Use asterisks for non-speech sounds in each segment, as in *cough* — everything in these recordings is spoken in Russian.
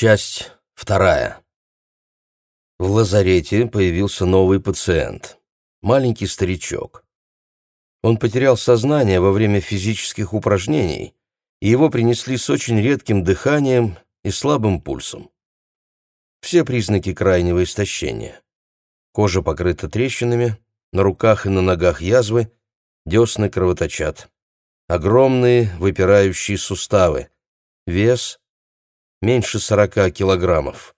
Часть вторая. В лазарете появился новый пациент. Маленький старичок. Он потерял сознание во время физических упражнений, и его принесли с очень редким дыханием и слабым пульсом. Все признаки крайнего истощения. Кожа покрыта трещинами, на руках и на ногах язвы, десны кровоточат. Огромные выпирающие суставы. Вес меньше сорока килограммов.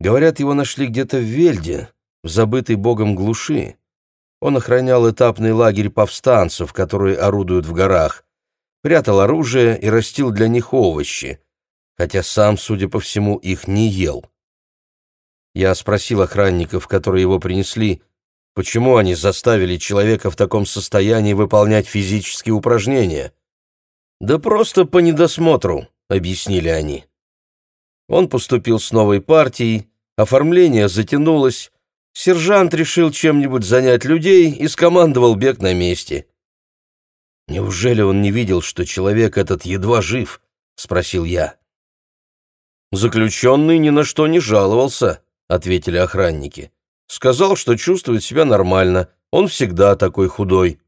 Говорят, его нашли где-то в Вельде, в забытой богом глуши. Он охранял этапный лагерь повстанцев, которые орудуют в горах, прятал оружие и растил для них овощи, хотя сам, судя по всему, их не ел. Я спросил охранников, которые его принесли, почему они заставили человека в таком состоянии выполнять физические упражнения. «Да просто по недосмотру», — объяснили они. Он поступил с новой партией, оформление затянулось, сержант решил чем-нибудь занять людей и скомандовал бег на месте. «Неужели он не видел, что человек этот едва жив?» — спросил я. «Заключенный ни на что не жаловался», — ответили охранники. «Сказал, что чувствует себя нормально, он всегда такой худой».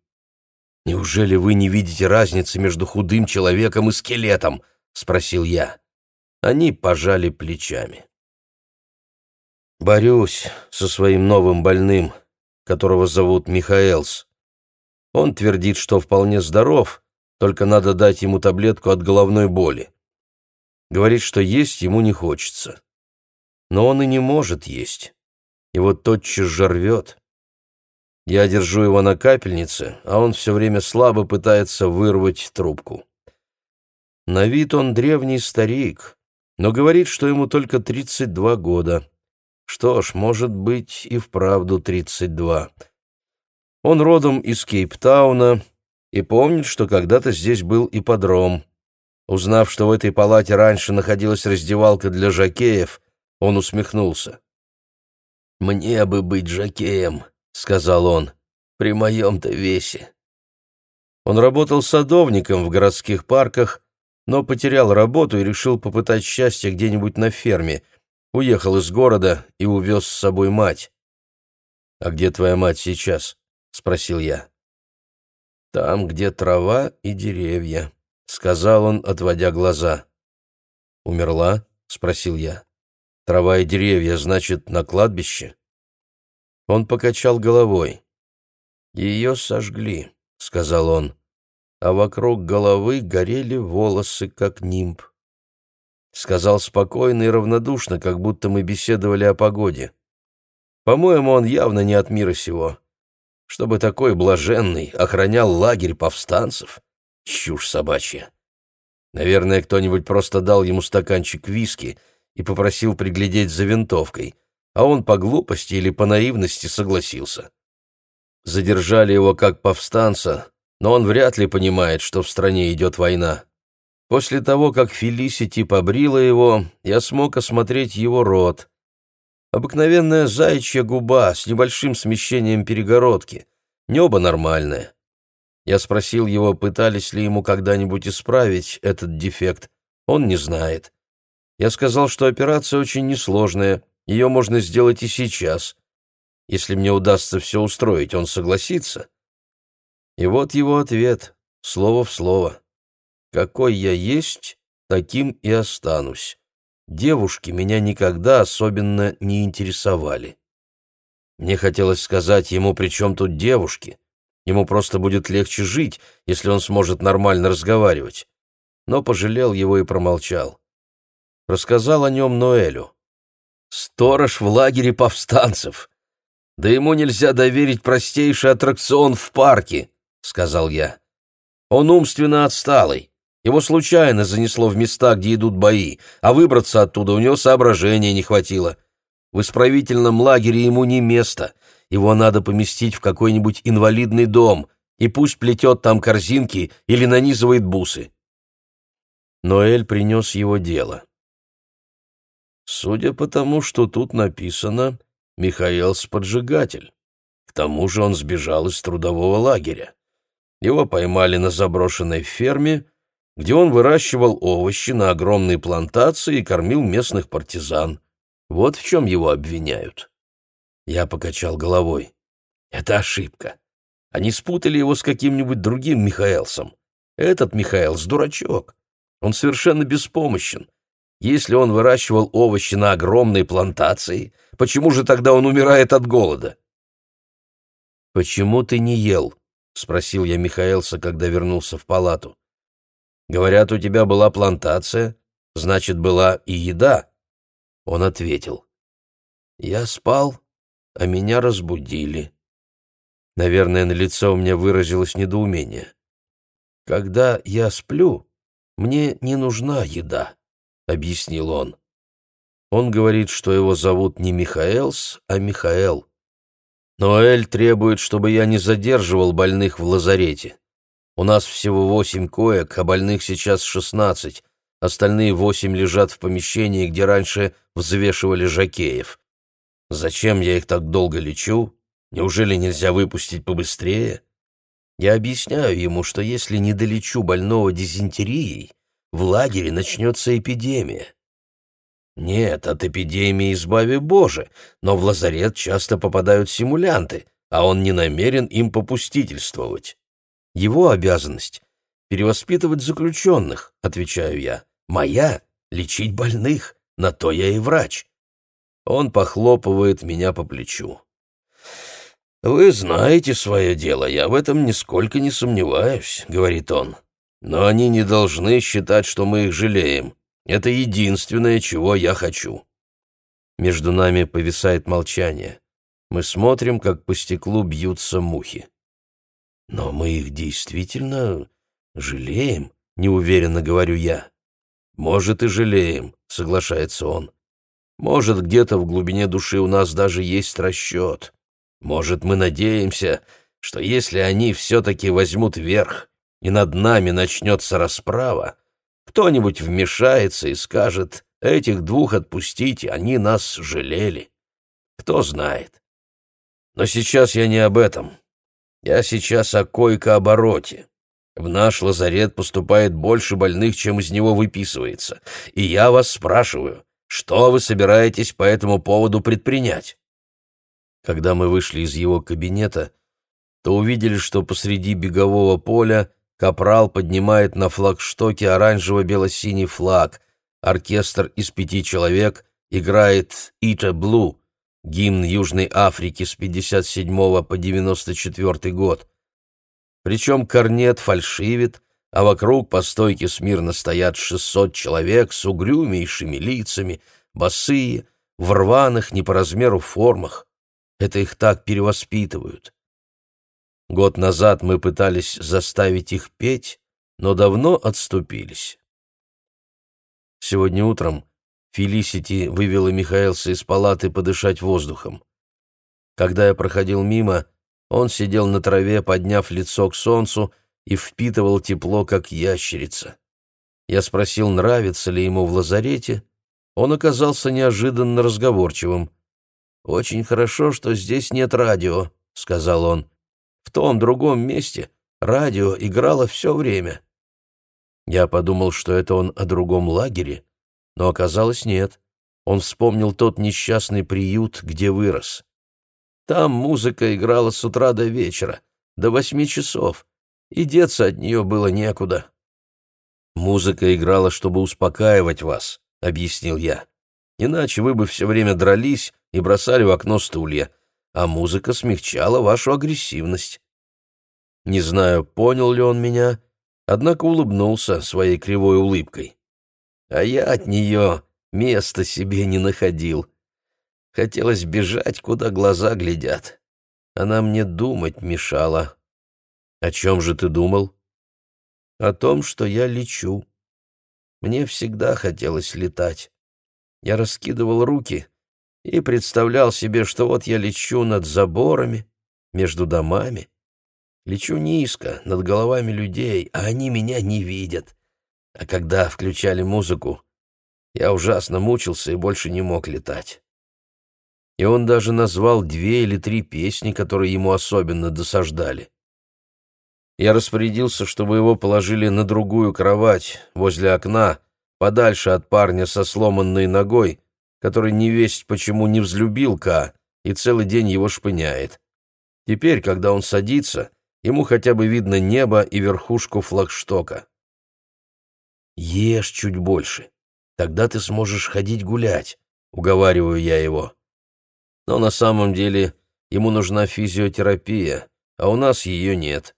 «Неужели вы не видите разницы между худым человеком и скелетом?» — спросил я. Они пожали плечами. Борюсь со своим новым больным, которого зовут Михаэлс. Он твердит, что вполне здоров, только надо дать ему таблетку от головной боли. Говорит, что есть ему не хочется. Но он и не может есть. Его тотчас же рвет. Я держу его на капельнице, а он все время слабо пытается вырвать трубку. На вид он древний старик, но говорит, что ему только 32 года. Что ж, может быть, и вправду 32. Он родом из Кейптауна и помнит, что когда-то здесь был ипподром. Узнав, что в этой палате раньше находилась раздевалка для жакеев, он усмехнулся. «Мне бы быть жакеем», — сказал он, — «при моем-то весе». Он работал садовником в городских парках, но потерял работу и решил попытать счастье где-нибудь на ферме. Уехал из города и увез с собой мать. «А где твоя мать сейчас?» — спросил я. «Там, где трава и деревья», — сказал он, отводя глаза. «Умерла?» — спросил я. «Трава и деревья, значит, на кладбище?» Он покачал головой. «Ее сожгли», — сказал он а вокруг головы горели волосы, как нимб. Сказал спокойно и равнодушно, как будто мы беседовали о погоде. По-моему, он явно не от мира сего. Чтобы такой блаженный охранял лагерь повстанцев? Чушь собачья. Наверное, кто-нибудь просто дал ему стаканчик виски и попросил приглядеть за винтовкой, а он по глупости или по наивности согласился. Задержали его как повстанца, но он вряд ли понимает, что в стране идет война. После того, как Фелисити побрила его, я смог осмотреть его рот. Обыкновенная заячья губа с небольшим смещением перегородки. Небо нормальное. Я спросил его, пытались ли ему когда-нибудь исправить этот дефект. Он не знает. Я сказал, что операция очень несложная, ее можно сделать и сейчас. Если мне удастся все устроить, он согласится. И вот его ответ, слово в слово. «Какой я есть, таким и останусь. Девушки меня никогда особенно не интересовали». Мне хотелось сказать ему, при чем тут девушки. Ему просто будет легче жить, если он сможет нормально разговаривать. Но пожалел его и промолчал. Рассказал о нем Ноэлю. «Сторож в лагере повстанцев. Да ему нельзя доверить простейший аттракцион в парке. — сказал я. «Он умственно отсталый. Его случайно занесло в места, где идут бои, а выбраться оттуда у него соображения не хватило. В исправительном лагере ему не место. Его надо поместить в какой-нибудь инвалидный дом, и пусть плетет там корзинки или нанизывает бусы». Ноэль принес его дело. Судя по тому, что тут написано, Михаил поджигатель. К тому же он сбежал из трудового лагеря. Его поймали на заброшенной ферме, где он выращивал овощи на огромной плантации и кормил местных партизан. Вот в чем его обвиняют. Я покачал головой. Это ошибка. Они спутали его с каким-нибудь другим Михаэлсом. Этот Михаэлс — дурачок. Он совершенно беспомощен. Если он выращивал овощи на огромной плантации, почему же тогда он умирает от голода? «Почему ты не ел?» — спросил я Михаэлса, когда вернулся в палату. «Говорят, у тебя была плантация, значит, была и еда». Он ответил. «Я спал, а меня разбудили». Наверное, на лицо у меня выразилось недоумение. «Когда я сплю, мне не нужна еда», — объяснил он. Он говорит, что его зовут не Михаэлс, а Михаэл. Но Эль требует, чтобы я не задерживал больных в лазарете. У нас всего восемь коек, а больных сейчас шестнадцать. Остальные восемь лежат в помещении, где раньше взвешивали жакеев. Зачем я их так долго лечу? Неужели нельзя выпустить побыстрее? Я объясняю ему, что если не долечу больного дизентерией, в лагере начнется эпидемия. Нет, от эпидемии избави Боже, но в лазарет часто попадают симулянты, а он не намерен им попустительствовать. Его обязанность — перевоспитывать заключенных, отвечаю я. Моя — лечить больных, на то я и врач. Он похлопывает меня по плечу. «Вы знаете свое дело, я в этом нисколько не сомневаюсь», — говорит он. «Но они не должны считать, что мы их жалеем. Это единственное, чего я хочу». Между нами повисает молчание. Мы смотрим, как по стеклу бьются мухи. «Но мы их действительно жалеем», — неуверенно говорю я. «Может, и жалеем», — соглашается он. «Может, где-то в глубине души у нас даже есть расчет. Может, мы надеемся, что если они все-таки возьмут верх, и над нами начнется расправа, кто-нибудь вмешается и скажет, этих двух отпустите, они нас жалели. Кто знает. Но сейчас я не об этом. Я сейчас о койко-обороте. В наш лазарет поступает больше больных, чем из него выписывается. И я вас спрашиваю, что вы собираетесь по этому поводу предпринять? Когда мы вышли из его кабинета, то увидели, что посреди бегового поля Капрал поднимает на флагштоке оранжево-бело-синий флаг. Оркестр из пяти человек играет «Ита Блу», гимн Южной Африки с 57 по 94 год. Причем корнет фальшивит, а вокруг по стойке смирно стоят 600 человек с угрюмейшими лицами, босые, в рваных не по размеру формах. Это их так перевоспитывают. Год назад мы пытались заставить их петь, но давно отступились. Сегодня утром Фелисити вывела Михаэлса из палаты подышать воздухом. Когда я проходил мимо, он сидел на траве, подняв лицо к солнцу, и впитывал тепло, как ящерица. Я спросил, нравится ли ему в лазарете. Он оказался неожиданно разговорчивым. «Очень хорошо, что здесь нет радио», — сказал он. В том другом месте радио играло все время. Я подумал, что это он о другом лагере, но оказалось нет. Он вспомнил тот несчастный приют, где вырос. Там музыка играла с утра до вечера, до восьми часов, и деться от нее было некуда. «Музыка играла, чтобы успокаивать вас», — объяснил я. «Иначе вы бы все время дрались и бросали в окно стулья, а музыка смягчала вашу агрессивность. Не знаю, понял ли он меня, однако улыбнулся своей кривой улыбкой. А я от нее места себе не находил. Хотелось бежать, куда глаза глядят. Она мне думать мешала. О чем же ты думал? О том, что я лечу. Мне всегда хотелось летать. Я раскидывал руки и представлял себе, что вот я лечу над заборами, между домами. Лечу низко, над головами людей, а они меня не видят. А когда включали музыку, я ужасно мучился и больше не мог летать. И он даже назвал две или три песни, которые ему особенно досаждали. Я распорядился, чтобы его положили на другую кровать, возле окна, подальше от парня со сломанной ногой, который не весть почему не взлюбил Ка и целый день его шпыняет. Теперь, когда он садится, ему хотя бы видно небо и верхушку флагштока. «Ешь чуть больше, тогда ты сможешь ходить гулять», — уговариваю я его. Но на самом деле ему нужна физиотерапия, а у нас ее нет.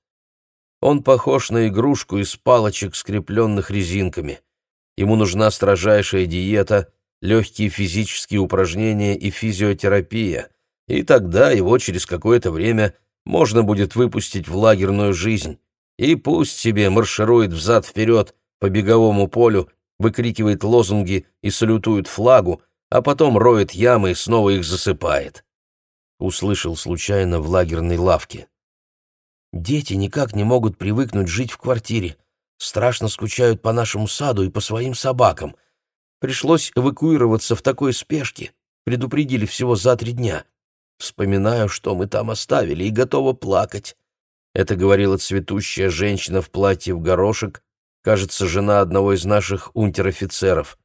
Он похож на игрушку из палочек, скрепленных резинками. Ему нужна строжайшая диета, легкие физические упражнения и физиотерапия, и тогда его через какое-то время можно будет выпустить в лагерную жизнь. И пусть себе марширует взад-вперед по беговому полю, выкрикивает лозунги и салютует флагу, а потом роет ямы и снова их засыпает. Услышал случайно в лагерной лавке. Дети никак не могут привыкнуть жить в квартире. Страшно скучают по нашему саду и по своим собакам. Пришлось эвакуироваться в такой спешке. Предупредили всего за три дня. Вспоминаю, что мы там оставили, и готова плакать. Это говорила цветущая женщина в платье в горошек, кажется, жена одного из наших унтер-офицеров.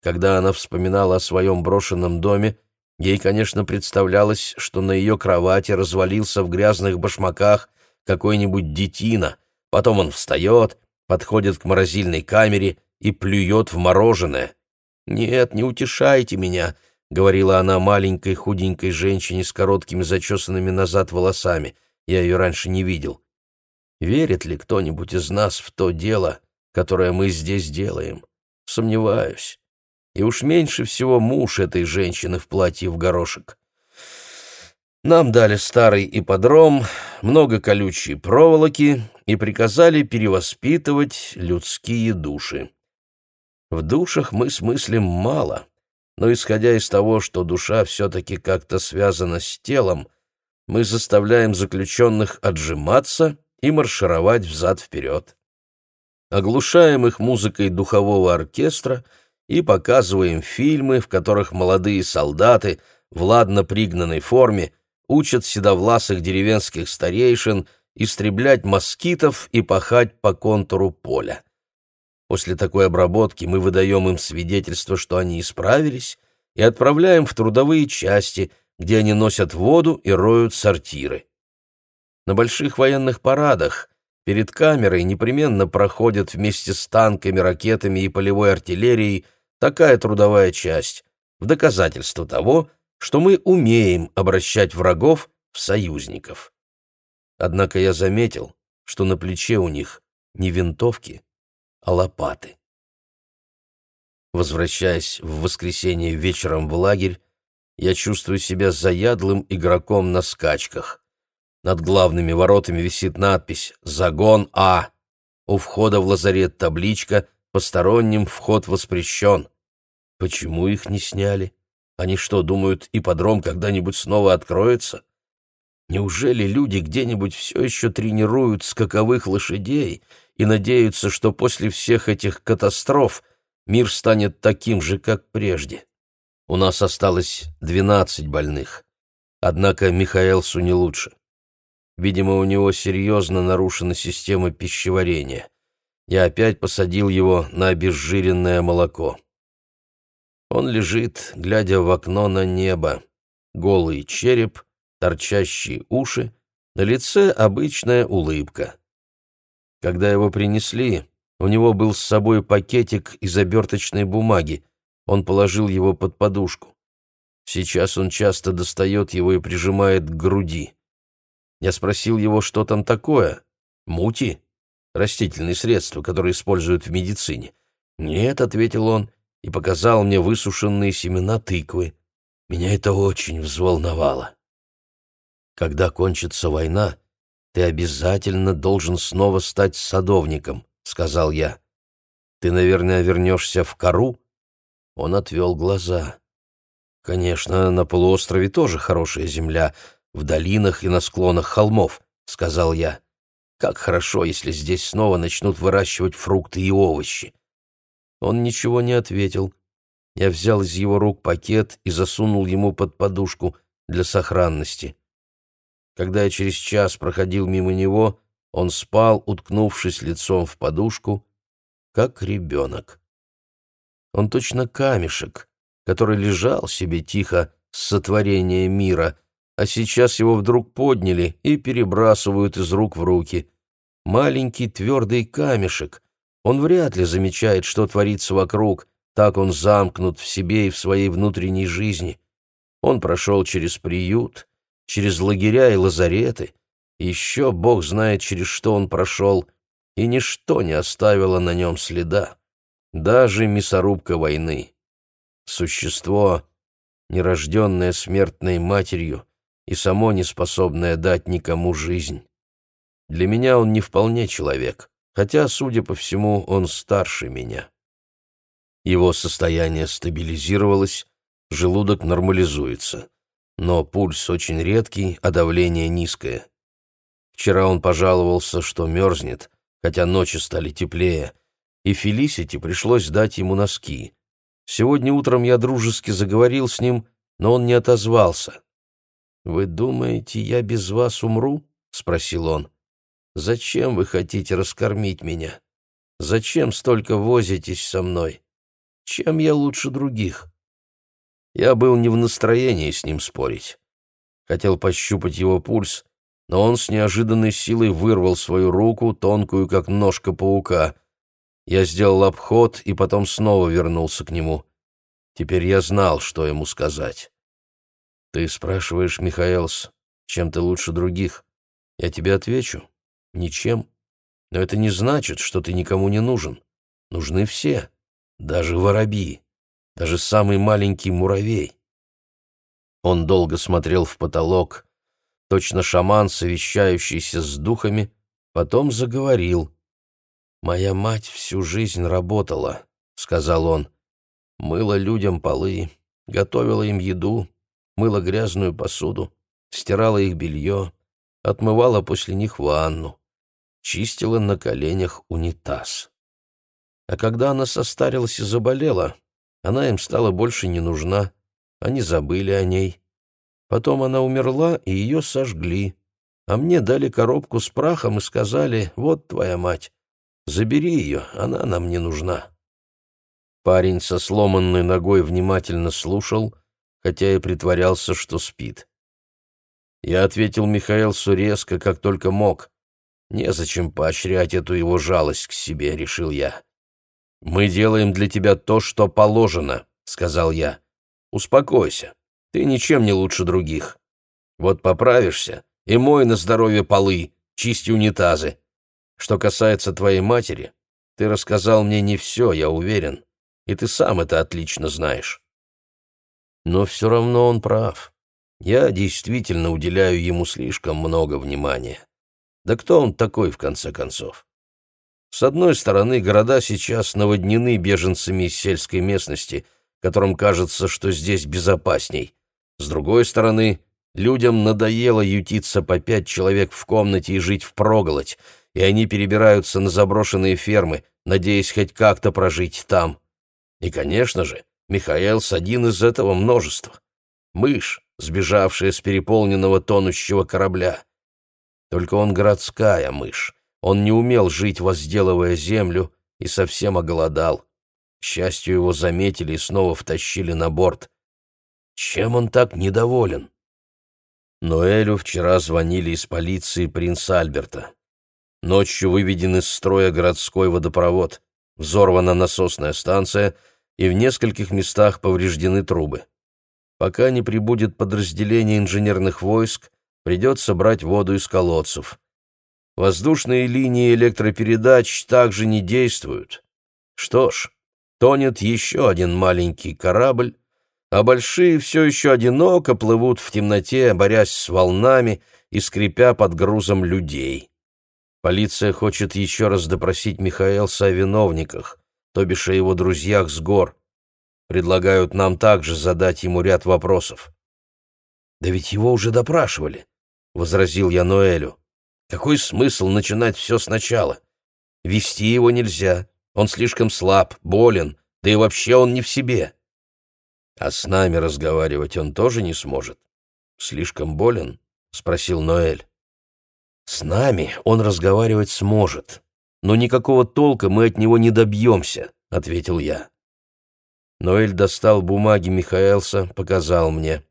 Когда она вспоминала о своем брошенном доме, ей, конечно, представлялось, что на ее кровати развалился в грязных башмаках какой-нибудь детина, потом он встает, подходит к морозильной камере и плюет в мороженое. «Нет, не утешайте меня», — говорила она маленькой худенькой женщине с короткими зачесанными назад волосами. Я ее раньше не видел. Верит ли кто-нибудь из нас в то дело, которое мы здесь делаем? Сомневаюсь. И уж меньше всего муж этой женщины в платье в горошек. Нам дали старый ипподром, много колючей проволоки и приказали перевоспитывать людские души. В душах мы смыслим мало, но исходя из того, что душа все-таки как-то связана с телом, мы заставляем заключенных отжиматься и маршировать взад-вперед. Оглушаем их музыкой духового оркестра и показываем фильмы, в которых молодые солдаты в ладно пригнанной форме учат седовласых деревенских старейшин истреблять москитов и пахать по контуру поля. После такой обработки мы выдаем им свидетельство, что они исправились, и отправляем в трудовые части, где они носят воду и роют сортиры. На больших военных парадах перед камерой непременно проходят вместе с танками, ракетами и полевой артиллерией такая трудовая часть, в доказательство того, что мы умеем обращать врагов в союзников. Однако я заметил, что на плече у них не винтовки, лопаты. Возвращаясь в воскресенье вечером в лагерь, я чувствую себя заядлым игроком на скачках. Над главными воротами висит надпись «Загон А». У входа в лазарет табличка «Посторонним вход воспрещен». Почему их не сняли? Они что, думают, ипподром когда-нибудь снова откроется? Неужели люди где-нибудь все еще тренируют скаковых лошадей и надеются, что после всех этих катастроф мир станет таким же, как прежде? У нас осталось двенадцать больных. Однако Михаэлсу не лучше. Видимо, у него серьезно нарушена система пищеварения. Я опять посадил его на обезжиренное молоко. Он лежит, глядя в окно на небо. Голый череп, торчащие уши, на лице обычная улыбка. Когда его принесли, у него был с собой пакетик из оберточной бумаги. Он положил его под подушку. Сейчас он часто достает его и прижимает к груди. Я спросил его, что там такое. Мути? Растительные средства, которые используют в медицине. «Нет», — ответил он, и показал мне высушенные семена тыквы. Меня это очень взволновало. Когда кончится война, ты обязательно должен снова стать садовником, сказал я. Ты, наверное, вернешься в Кару? Он отвел глаза. Конечно, на полуострове тоже хорошая земля, в долинах и на склонах холмов, сказал я. Как хорошо, если здесь снова начнут выращивать фрукты и овощи. Он ничего не ответил. Я взял из его рук пакет и засунул ему под подушку для сохранности. Когда я через час проходил мимо него, Он спал, уткнувшись лицом в подушку, как ребенок. Он точно камешек, который лежал себе тихо с сотворения мира, а сейчас его вдруг подняли и перебрасывают из рук в руки. Маленький твердый камешек. Он вряд ли замечает, что творится вокруг, так он замкнут в себе и в своей внутренней жизни. Он прошел через приют, через лагеря и лазареты, еще Бог знает, через что он прошел, и ничто не оставило на нем следа, даже мясорубка войны. Существо, нерожденное смертной матерью и само не способное дать никому жизнь. Для меня он не вполне человек, хотя, судя по всему, он старше меня. Его состояние стабилизировалось, желудок нормализуется, но пульс очень редкий, а давление низкое. Вчера он пожаловался, что мерзнет, хотя ночи стали теплее, и Фелисити пришлось дать ему носки. Сегодня утром я дружески заговорил с ним, но он не отозвался. «Вы думаете, я без вас умру?» — спросил он. «Зачем вы хотите раскормить меня? Зачем столько возитесь со мной? Чем я лучше других?» Я был не в настроении с ним спорить. Хотел пощупать его пульс, но он с неожиданной силой вырвал свою руку, тонкую, как ножка паука. Я сделал обход и потом снова вернулся к нему. Теперь я знал, что ему сказать. «Ты спрашиваешь, Михаэлс, чем ты лучше других? Я тебе отвечу. Ничем. Но это не значит, что ты никому не нужен. Нужны все, даже воробьи, даже самый маленький муравей». Он долго смотрел в потолок, точно шаман, совещающийся с духами, потом заговорил. «Моя мать всю жизнь работала», — сказал он. «Мыла людям полы, готовила им еду, мыла грязную посуду, стирала их белье, отмывала после них ванну, чистила на коленях унитаз. А когда она состарилась и заболела, она им стала больше не нужна, они забыли о ней, Потом она умерла, и ее сожгли. А мне дали коробку с прахом и сказали, вот твоя мать, забери ее, она нам не нужна. Парень со сломанной ногой внимательно слушал, хотя и притворялся, что спит. Я ответил Михаэлсу резко, как только мог. Незачем поощрять эту его жалость к себе, решил я. «Мы делаем для тебя то, что положено», — сказал я. «Успокойся. Ты ничем не лучше других. Вот поправишься и мой на здоровье полы, чисти унитазы. Что касается твоей матери, ты рассказал мне не все, я уверен, и ты сам это отлично знаешь. Но все равно он прав. Я действительно уделяю ему слишком много внимания. Да кто он такой, в конце концов? С одной стороны, города сейчас наводнены беженцами из сельской местности, которым кажется, что здесь безопасней. С другой стороны, людям надоело ютиться по пять человек в комнате и жить впроголодь, и они перебираются на заброшенные фермы, надеясь хоть как-то прожить там. И, конечно же, Михаэлс один из этого множества. Мышь, сбежавшая с переполненного тонущего корабля. Только он городская мышь. Он не умел жить, возделывая землю, и совсем оголодал. К счастью, его заметили и снова втащили на борт. Чем он так недоволен? Ноэлю вчера звонили из полиции принца Альберта. Ночью выведен из строя городской водопровод, взорвана насосная станция и в нескольких местах повреждены трубы. Пока не прибудет подразделение инженерных войск, придется брать воду из колодцев. Воздушные линии электропередач также не действуют. Что ж, тонет еще один маленький корабль, а большие все еще одиноко плывут в темноте, борясь с волнами и скрипя под грузом людей. Полиция хочет еще раз допросить Михаэлса о виновниках, то бишь о его друзьях с гор. Предлагают нам также задать ему ряд вопросов. «Да ведь его уже допрашивали», — возразил я Ноэлю. «Какой смысл начинать все сначала? Вести его нельзя, он слишком слаб, болен, да и вообще он не в себе». А с нами разговаривать он тоже не сможет. Слишком болен? спросил Ноэль. С нами он разговаривать сможет, но никакого толка мы от него не добьемся, ответил я. Ноэль достал бумаги Михаэлса, показал мне.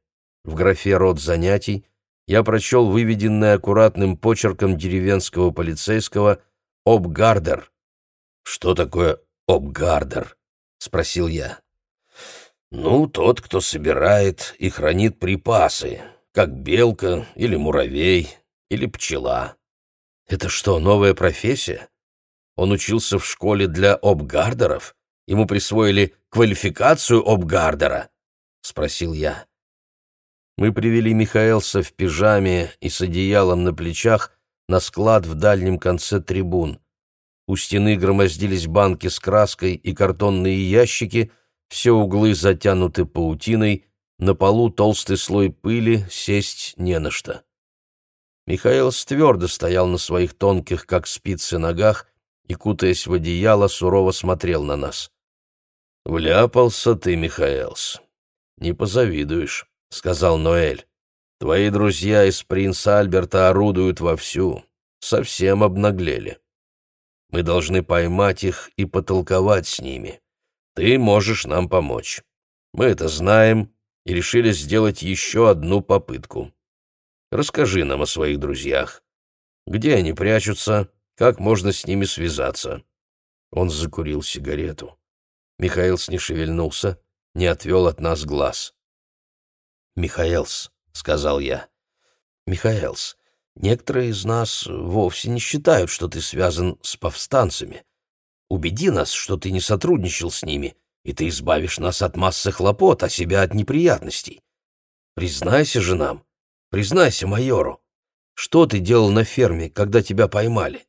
В графе «Род занятий» я прочел выведенное аккуратным почерком деревенского полицейского «Обгардер». «Что такое обгардер?» — спросил я. «Ну, тот, кто собирает и хранит припасы, как белка или муравей или пчела». «Это что, новая профессия?» Он учился в школе для обгардеров? Ему присвоили квалификацию обгардера?» — спросил я. Мы привели Михаэлса в пижаме и с одеялом на плечах на склад в дальнем конце трибун. У стены громоздились банки с краской и картонные ящики, все углы затянуты паутиной, на полу толстый слой пыли, сесть не на что. Михаил твердо стоял на своих тонких, как спицы, ногах и, кутаясь в одеяло, сурово смотрел на нас. «Вляпался ты, Михаэлс. Не позавидуешь», — сказал Ноэль. «Твои друзья из принца Альберта орудуют вовсю, совсем обнаглели. Мы должны поймать их и потолковать с ними. Ты можешь нам помочь. Мы это знаем и решили сделать еще одну попытку. Расскажи нам о своих друзьях. Где они прячутся, как можно с ними связаться?» Он закурил сигарету. Михаилс не шевельнулся, не отвел от нас глаз. «Михаэлс», — сказал я, — «Михаэлс, некоторые из нас вовсе не считают, что ты связан с повстанцами. Убеди нас, что ты не сотрудничал с ними, и ты избавишь нас от массы хлопот, а себя от неприятностей. Признайся же нам, признайся майору, что ты делал на ферме, когда тебя поймали?»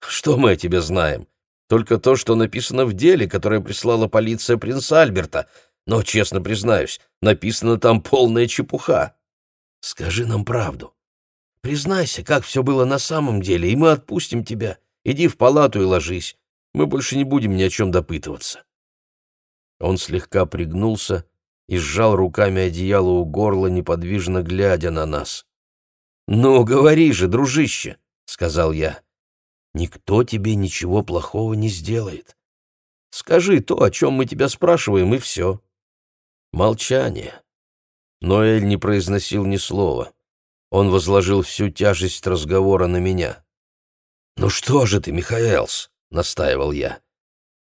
«Что мы о тебе знаем? Только то, что написано в деле, которое прислала полиция принца Альберта. Но, честно признаюсь, написано там полная чепуха. Скажи нам правду. Признайся, как все было на самом деле, и мы отпустим тебя. Иди в палату и ложись. Мы больше не будем ни о чем допытываться». Он слегка пригнулся и сжал руками одеяло у горла, неподвижно глядя на нас. «Ну, говори же, дружище», — сказал я. Никто тебе ничего плохого не сделает. Скажи то, о чем мы тебя спрашиваем, и все. Молчание. Ноэль не произносил ни слова. Он возложил всю тяжесть разговора на меня. «Ну что же ты, Михаэлс?» — настаивал я.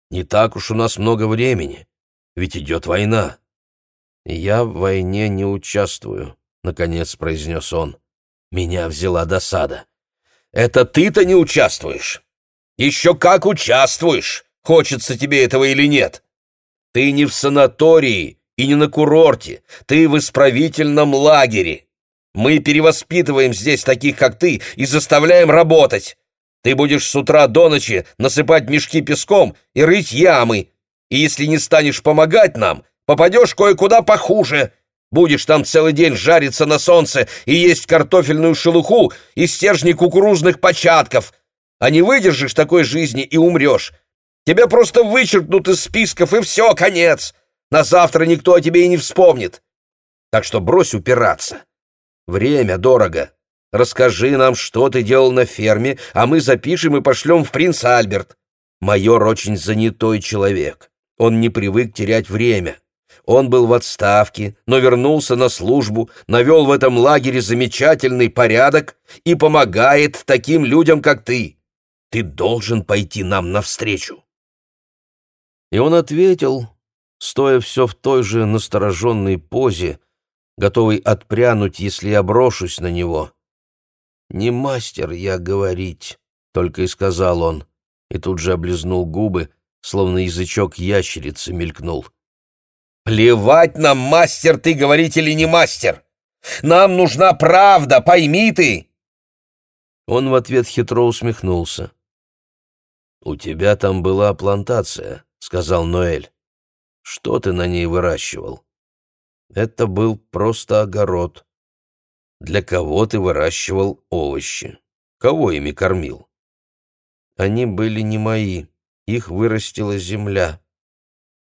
«Не так уж у нас много времени, ведь идет война». «Я в войне не участвую», — наконец произнес он. Меня взяла досада. Это ты-то не участвуешь. Еще как участвуешь, хочется тебе этого или нет. Ты не в санатории и не на курорте, ты в исправительном лагере. Мы перевоспитываем здесь таких, как ты, и заставляем работать. Ты будешь с утра до ночи насыпать мешки песком и рыть ямы, и если не станешь помогать нам, попадешь кое-куда похуже — Будешь там целый день жариться на солнце и есть картофельную шелуху и стержни кукурузных початков. А не выдержишь такой жизни и умрешь. Тебя просто вычеркнут из списков, и все, конец. На завтра никто о тебе и не вспомнит. Так что брось упираться. Время дорого. Расскажи нам, что ты делал на ферме, а мы запишем и пошлем в принц Альберт. Майор очень занятой человек. Он не привык терять время. Он был в отставке, но вернулся на службу, навел в этом лагере замечательный порядок и помогает таким людям, как ты. Ты должен пойти нам навстречу. И он ответил, стоя все в той же настороженной позе, готовый отпрянуть, если я брошусь на него. «Не мастер я говорить», — только и сказал он, и тут же облизнул губы, словно язычок ящерицы мелькнул. «Плевать нам, мастер ты говорить или не мастер! Нам нужна правда, пойми ты!» Он в ответ хитро усмехнулся. «У тебя там была плантация», — сказал Ноэль. «Что ты на ней выращивал?» «Это был просто огород. Для кого ты выращивал овощи? Кого ими кормил?» «Они были не мои. Их вырастила земля»,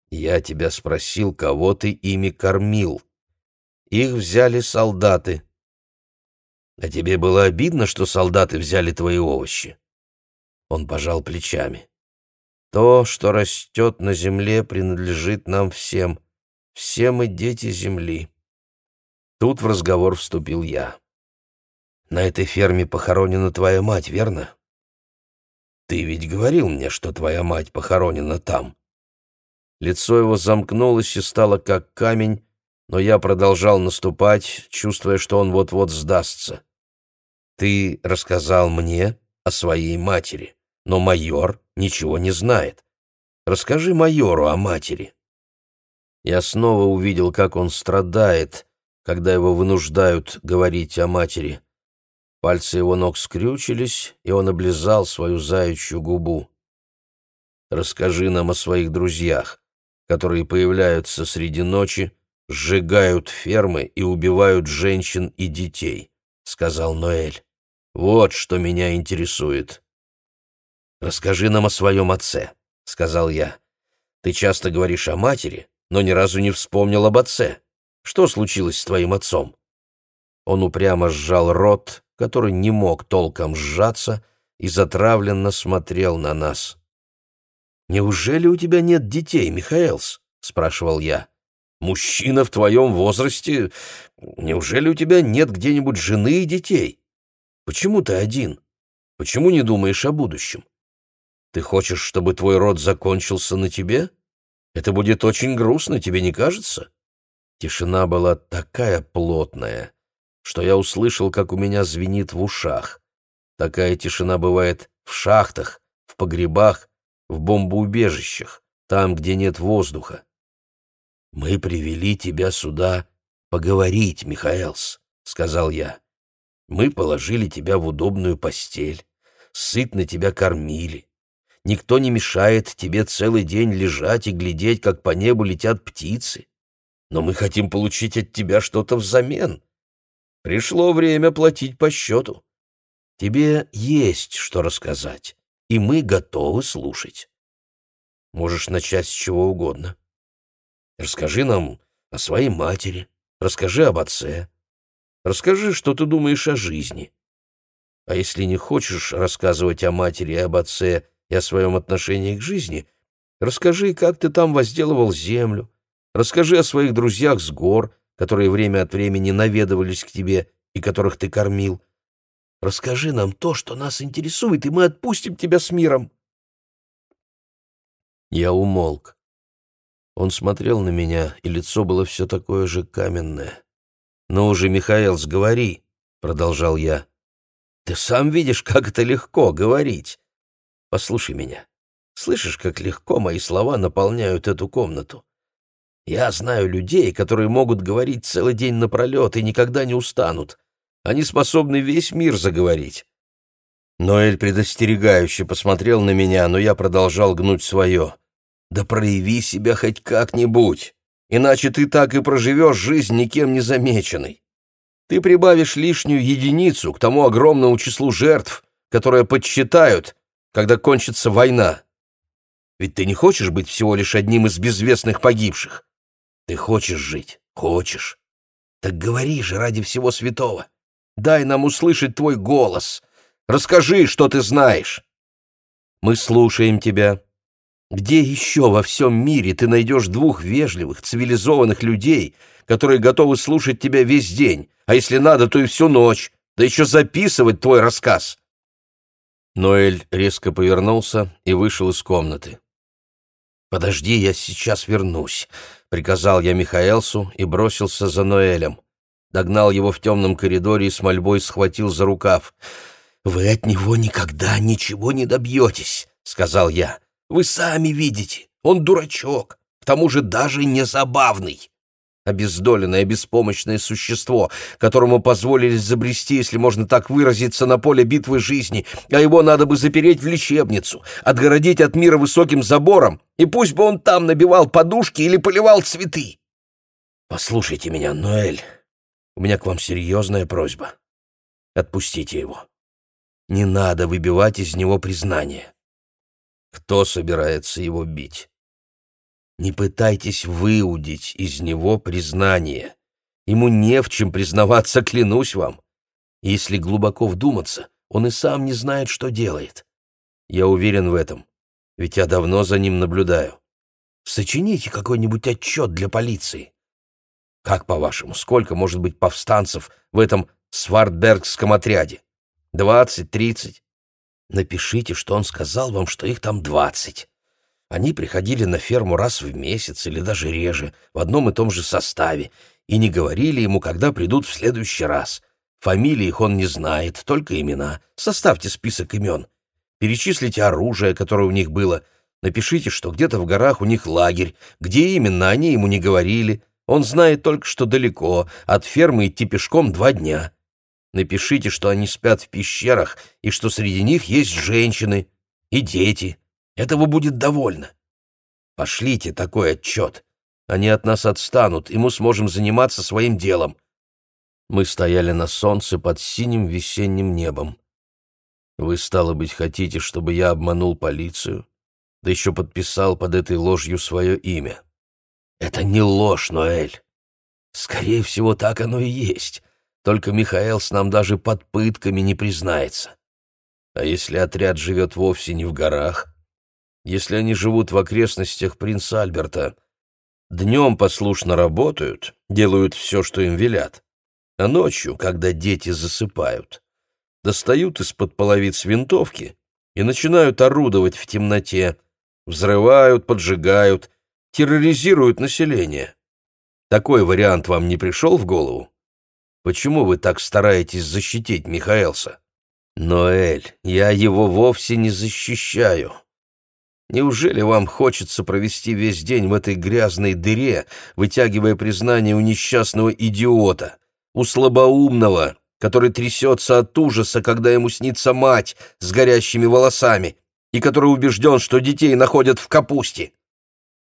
я тебя спросил, кого ты ими кормил. Их взяли солдаты. А тебе было обидно, что солдаты взяли твои овощи? Он пожал плечами. То, что растет на земле, принадлежит нам всем. Все мы дети земли. Тут в разговор вступил я. На этой ферме похоронена твоя мать, верно? Ты ведь говорил мне, что твоя мать похоронена там. Лицо его замкнулось и стало как камень, но я продолжал наступать, чувствуя, что он вот-вот сдастся. Ты рассказал мне о своей матери, но майор ничего не знает. Расскажи майору о матери. Я снова увидел, как он страдает, когда его вынуждают говорить о матери. Пальцы его ног скрючились, и он облизал свою заячью губу. «Расскажи нам о своих друзьях, которые появляются среди ночи, сжигают фермы и убивают женщин и детей», — сказал Ноэль. «Вот что меня интересует». «Расскажи нам о своем отце», — сказал я. «Ты часто говоришь о матери, но ни разу не вспомнил об отце. Что случилось с твоим отцом?» Он упрямо сжал рот, который не мог толком сжаться, и затравленно смотрел на нас. «Неужели у тебя нет детей, Михаэлс?» — спрашивал я. «Мужчина в твоем возрасте, неужели у тебя нет где-нибудь жены и детей? Почему ты один? Почему не думаешь о будущем? Ты хочешь, чтобы твой род закончился на тебе? Это будет очень грустно, тебе не кажется?» Тишина была такая плотная, что я услышал, как у меня звенит в ушах. Такая тишина бывает в шахтах, в погребах, в бомбоубежищах, там, где нет воздуха. «Мы привели тебя сюда поговорить, Михаэлс», — сказал я. «Мы положили тебя в удобную постель, сытно тебя кормили. Никто не мешает тебе целый день лежать и глядеть, как по небу летят птицы. Но мы хотим получить от тебя что-то взамен. Пришло время платить по счету. Тебе есть что рассказать, и мы готовы слушать. Можешь начать с чего угодно. Расскажи нам о своей матери, расскажи об отце, расскажи, что ты думаешь о жизни. А если не хочешь рассказывать о матери и об отце и о своем отношении к жизни, расскажи, как ты там возделывал землю, расскажи о своих друзьях с гор, которые время от времени наведывались к тебе и которых ты кормил. Расскажи нам то, что нас интересует, и мы отпустим тебя с миром. Я умолк. Он смотрел на меня, и лицо было все такое же каменное. «Ну уже, Михаил, сговори», — продолжал я. «Ты сам видишь, как это легко говорить. Послушай меня. Слышишь, как легко мои слова наполняют эту комнату? Я знаю людей, которые могут говорить целый день напролет и никогда не устанут. Они способны весь мир заговорить. Ноэль предостерегающе посмотрел на меня, но я продолжал гнуть свое. «Да прояви себя хоть как-нибудь, иначе ты так и проживешь жизнь никем не замеченной. Ты прибавишь лишнюю единицу к тому огромному числу жертв, которые подсчитают, когда кончится война. Ведь ты не хочешь быть всего лишь одним из безвестных погибших. Ты хочешь жить? Хочешь. Так говори же ради всего святого. Дай нам услышать твой голос. Расскажи, что ты знаешь. Мы слушаем тебя. Где еще во всем мире ты найдешь двух вежливых, цивилизованных людей, которые готовы слушать тебя весь день, а если надо, то и всю ночь, да еще записывать твой рассказ?» Ноэль резко повернулся и вышел из комнаты. «Подожди, я сейчас вернусь», — приказал я Михаэлсу и бросился за Ноэлем. Догнал его в темном коридоре и с мольбой схватил за рукав. «Вы от него никогда ничего не добьетесь», — сказал я. «Вы сами видите, он дурачок, к тому же даже не забавный» обездоленное, беспомощное существо, которому позволили забрести, если можно так выразиться, на поле битвы жизни, а его надо бы запереть в лечебницу, отгородить от мира высоким забором, и пусть бы он там набивал подушки или поливал цветы. Послушайте меня, Ноэль, у меня к вам серьезная просьба. Отпустите его. Не надо выбивать из него признание. Кто собирается его бить? Не пытайтесь выудить из него признание. Ему не в чем признаваться, клянусь вам. Если глубоко вдуматься, он и сам не знает, что делает. Я уверен в этом, ведь я давно за ним наблюдаю. Сочините какой-нибудь отчет для полиции. Как, по-вашему, сколько может быть повстанцев в этом свардбергском отряде? Двадцать, тридцать? Напишите, что он сказал вам, что их там двадцать. Они приходили на ферму раз в месяц или даже реже, в одном и том же составе, и не говорили ему, когда придут в следующий раз. Фамилии их он не знает, только имена. Составьте список имен. Перечислите оружие, которое у них было. Напишите, что где-то в горах у них лагерь. Где именно, они ему не говорили. Он знает только, что далеко, от фермы идти пешком два дня. Напишите, что они спят в пещерах, и что среди них есть женщины и дети. Этого будет довольно. Пошлите такой отчет. Они от нас отстанут, и мы сможем заниматься своим делом. Мы стояли на солнце под синим весенним небом. Вы, стало быть, хотите, чтобы я обманул полицию, да еще подписал под этой ложью свое имя. Это не ложь, Ноэль. Скорее всего, так оно и есть. Только Михаил с нам даже под пытками не признается. А если отряд живет вовсе не в горах, если они живут в окрестностях принца Альберта. Днем послушно работают, делают все, что им велят, а ночью, когда дети засыпают, достают из-под половиц винтовки и начинают орудовать в темноте, взрывают, поджигают, терроризируют население. Такой вариант вам не пришел в голову? Почему вы так стараетесь защитить Михаэлса? Ноэль, я его вовсе не защищаю. Неужели вам хочется провести весь день в этой грязной дыре, вытягивая признание у несчастного идиота, у слабоумного, который трясется от ужаса, когда ему снится мать с горящими волосами, и который убежден, что детей находят в капусте?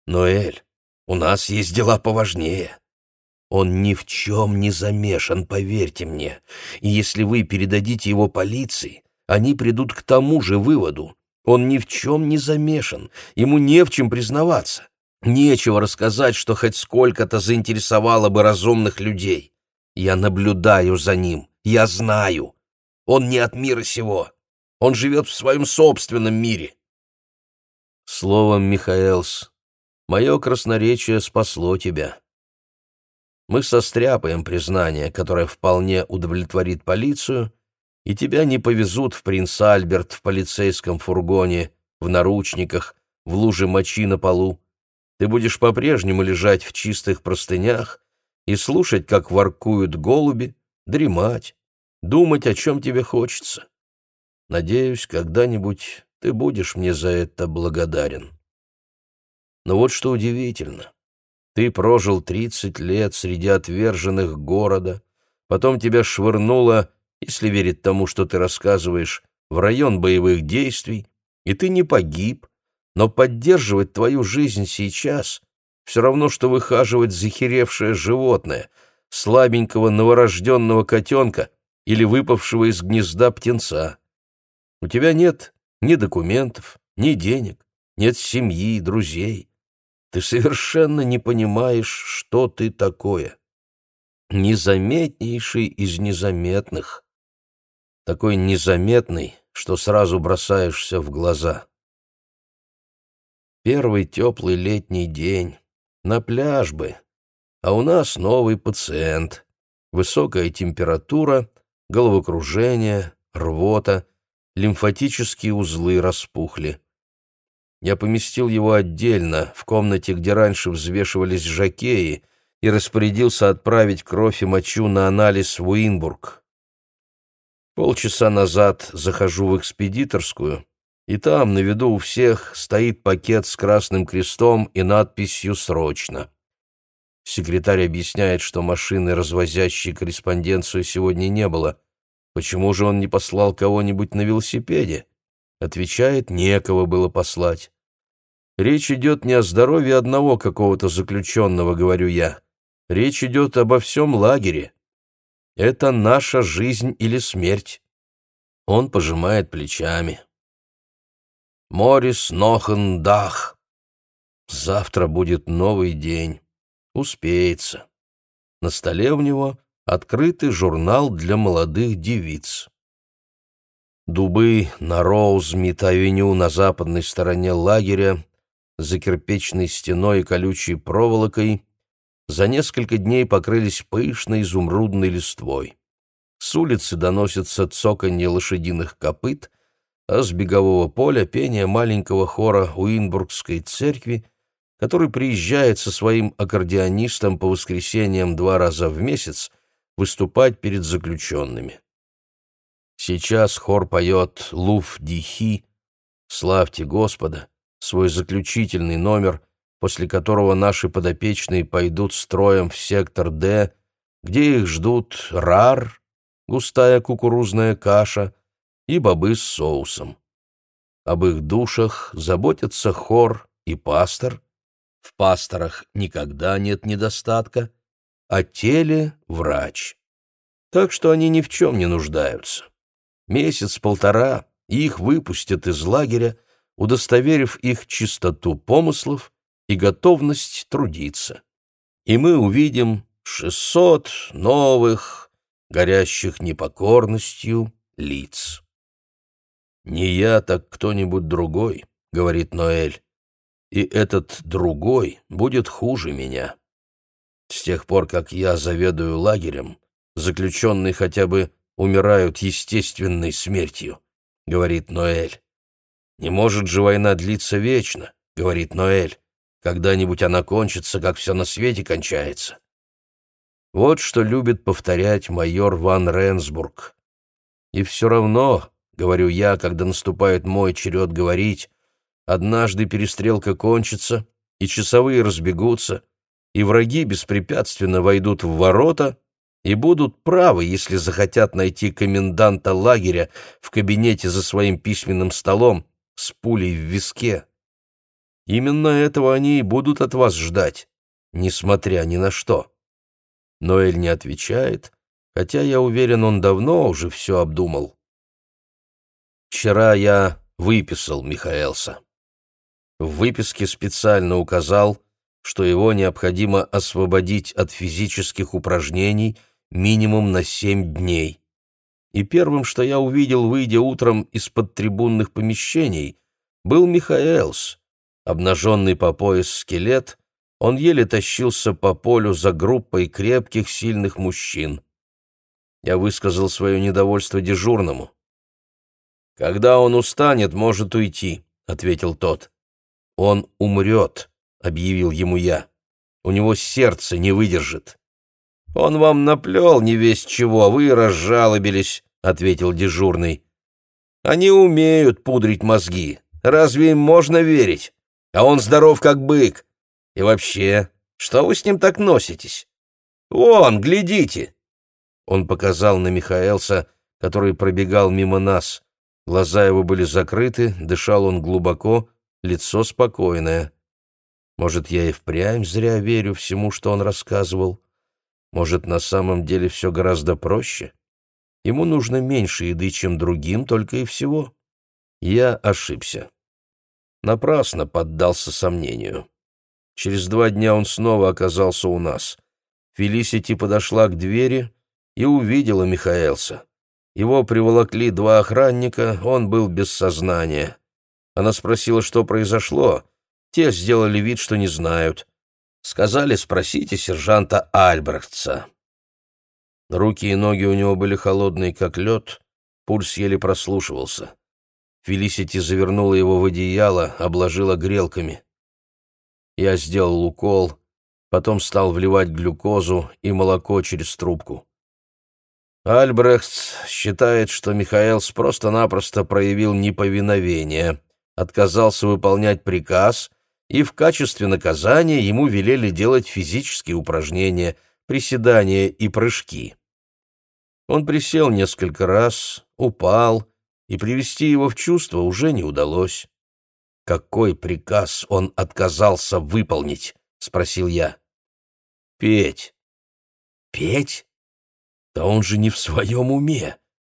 Ноэль, у нас есть дела поважнее. Он ни в чем не замешан, поверьте мне, и если вы передадите его полиции, они придут к тому же выводу, он ни в чем не замешан, ему не в чем признаваться. Нечего рассказать, что хоть сколько-то заинтересовало бы разумных людей. Я наблюдаю за ним, я знаю. Он не от мира сего. Он живет в своем собственном мире. Словом, Михаэлс, мое красноречие спасло тебя. Мы состряпаем признание, которое вполне удовлетворит полицию, и тебя не повезут в принц Альберт в полицейском фургоне, в наручниках, в луже мочи на полу. Ты будешь по-прежнему лежать в чистых простынях и слушать, как воркуют голуби, дремать, думать, о чем тебе хочется. Надеюсь, когда-нибудь ты будешь мне за это благодарен. Но вот что удивительно. Ты прожил тридцать лет среди отверженных города, потом тебя швырнуло если верить тому, что ты рассказываешь, в район боевых действий, и ты не погиб, но поддерживать твою жизнь сейчас все равно, что выхаживать захеревшее животное, слабенького новорожденного котенка или выпавшего из гнезда птенца. У тебя нет ни документов, ни денег, нет семьи, друзей. Ты совершенно не понимаешь, что ты такое. Незаметнейший из незаметных такой незаметный, что сразу бросаешься в глаза. Первый теплый летний день, на пляж бы, а у нас новый пациент, высокая температура, головокружение, рвота, лимфатические узлы распухли. Я поместил его отдельно, в комнате, где раньше взвешивались жакеи, и распорядился отправить кровь и мочу на анализ в Уинбург. Полчаса назад захожу в экспедиторскую, и там, на виду у всех, стоит пакет с красным крестом и надписью «Срочно». Секретарь объясняет, что машины, развозящей корреспонденцию, сегодня не было. Почему же он не послал кого-нибудь на велосипеде? Отвечает, некого было послать. Речь идет не о здоровье одного какого-то заключенного, говорю я. Речь идет обо всем лагере. Это наша жизнь или смерть. Он пожимает плечами. Морис Нохен Дах. Завтра будет новый день. Успеется. На столе у него открытый журнал для молодых девиц. Дубы на Роуз-Мит-авеню на западной стороне лагеря, за кирпичной стеной и колючей проволокой, за несколько дней покрылись пышной изумрудной листвой. С улицы доносится цоканье лошадиных копыт, а с бегового поля пение маленького хора Уинбургской церкви, который приезжает со своим аккордеонистом по воскресеньям два раза в месяц выступать перед заключенными. Сейчас хор поет «Луф Дихи», «Славьте Господа», свой заключительный номер, после которого наши подопечные пойдут строем в сектор «Д», где их ждут рар, густая кукурузная каша и бобы с соусом. Об их душах заботятся хор и пастор. В пасторах никогда нет недостатка, а теле — врач. Так что они ни в чем не нуждаются. Месяц-полтора их выпустят из лагеря, удостоверив их чистоту помыслов и готовность трудиться. И мы увидим шестьсот новых, горящих непокорностью лиц. «Не я, так кто-нибудь другой», — говорит Ноэль, — «и этот другой будет хуже меня. С тех пор, как я заведую лагерем, заключенный хотя бы умирают естественной смертью», — говорит Ноэль. «Не может же война длиться вечно», — говорит Ноэль. «Когда-нибудь она кончится, как все на свете кончается». Вот что любит повторять майор Ван Ренсбург. И все равно, говорю я, когда наступает мой черед говорить, однажды перестрелка кончится, и часовые разбегутся, и враги беспрепятственно войдут в ворота, и будут правы, если захотят найти коменданта лагеря в кабинете за своим письменным столом с пулей в виске. Именно этого они и будут от вас ждать, несмотря ни на что. Ноэль не отвечает, хотя, я уверен, он давно уже все обдумал. Вчера я выписал Михаэлса. В выписке специально указал, что его необходимо освободить от физических упражнений минимум на семь дней. И первым, что я увидел, выйдя утром из-под трибунных помещений, был Михаэлс, обнаженный по пояс скелет, он еле тащился по полю за группой крепких, сильных мужчин. Я высказал свое недовольство дежурному. «Когда он устанет, может уйти», — ответил тот. «Он умрет», — объявил ему я. «У него сердце не выдержит». «Он вам наплел не весь чего, а вы разжалобились», — ответил дежурный. «Они умеют пудрить мозги. Разве им можно верить? А он здоров, как бык. И вообще, что вы с ним так носитесь? Вон, глядите!» Он показал на Михаэлса, который пробегал мимо нас. Глаза его были закрыты, дышал он глубоко, лицо спокойное. Может, я и впрямь зря верю всему, что он рассказывал? Может, на самом деле все гораздо проще? Ему нужно меньше еды, чем другим, только и всего. Я ошибся. Напрасно поддался сомнению. Через два дня он снова оказался у нас. Фелисити подошла к двери и увидела Михаэлса. Его приволокли два охранника, он был без сознания. Она спросила, что произошло. Те сделали вид, что не знают. Сказали, спросите сержанта Альбрехтса. Руки и ноги у него были холодные, как лед, пульс еле прослушивался. Фелисити завернула его в одеяло, обложила грелками. Я сделал укол, потом стал вливать глюкозу и молоко через трубку. Альбрехт считает, что Михаэлс просто-напросто проявил неповиновение, отказался выполнять приказ и в качестве наказания ему велели делать физические упражнения, приседания и прыжки. Он присел несколько раз, упал, и привести его в чувство уже не удалось. «Какой приказ он отказался выполнить?» — спросил я. «Петь». «Петь? Да он же не в своем уме.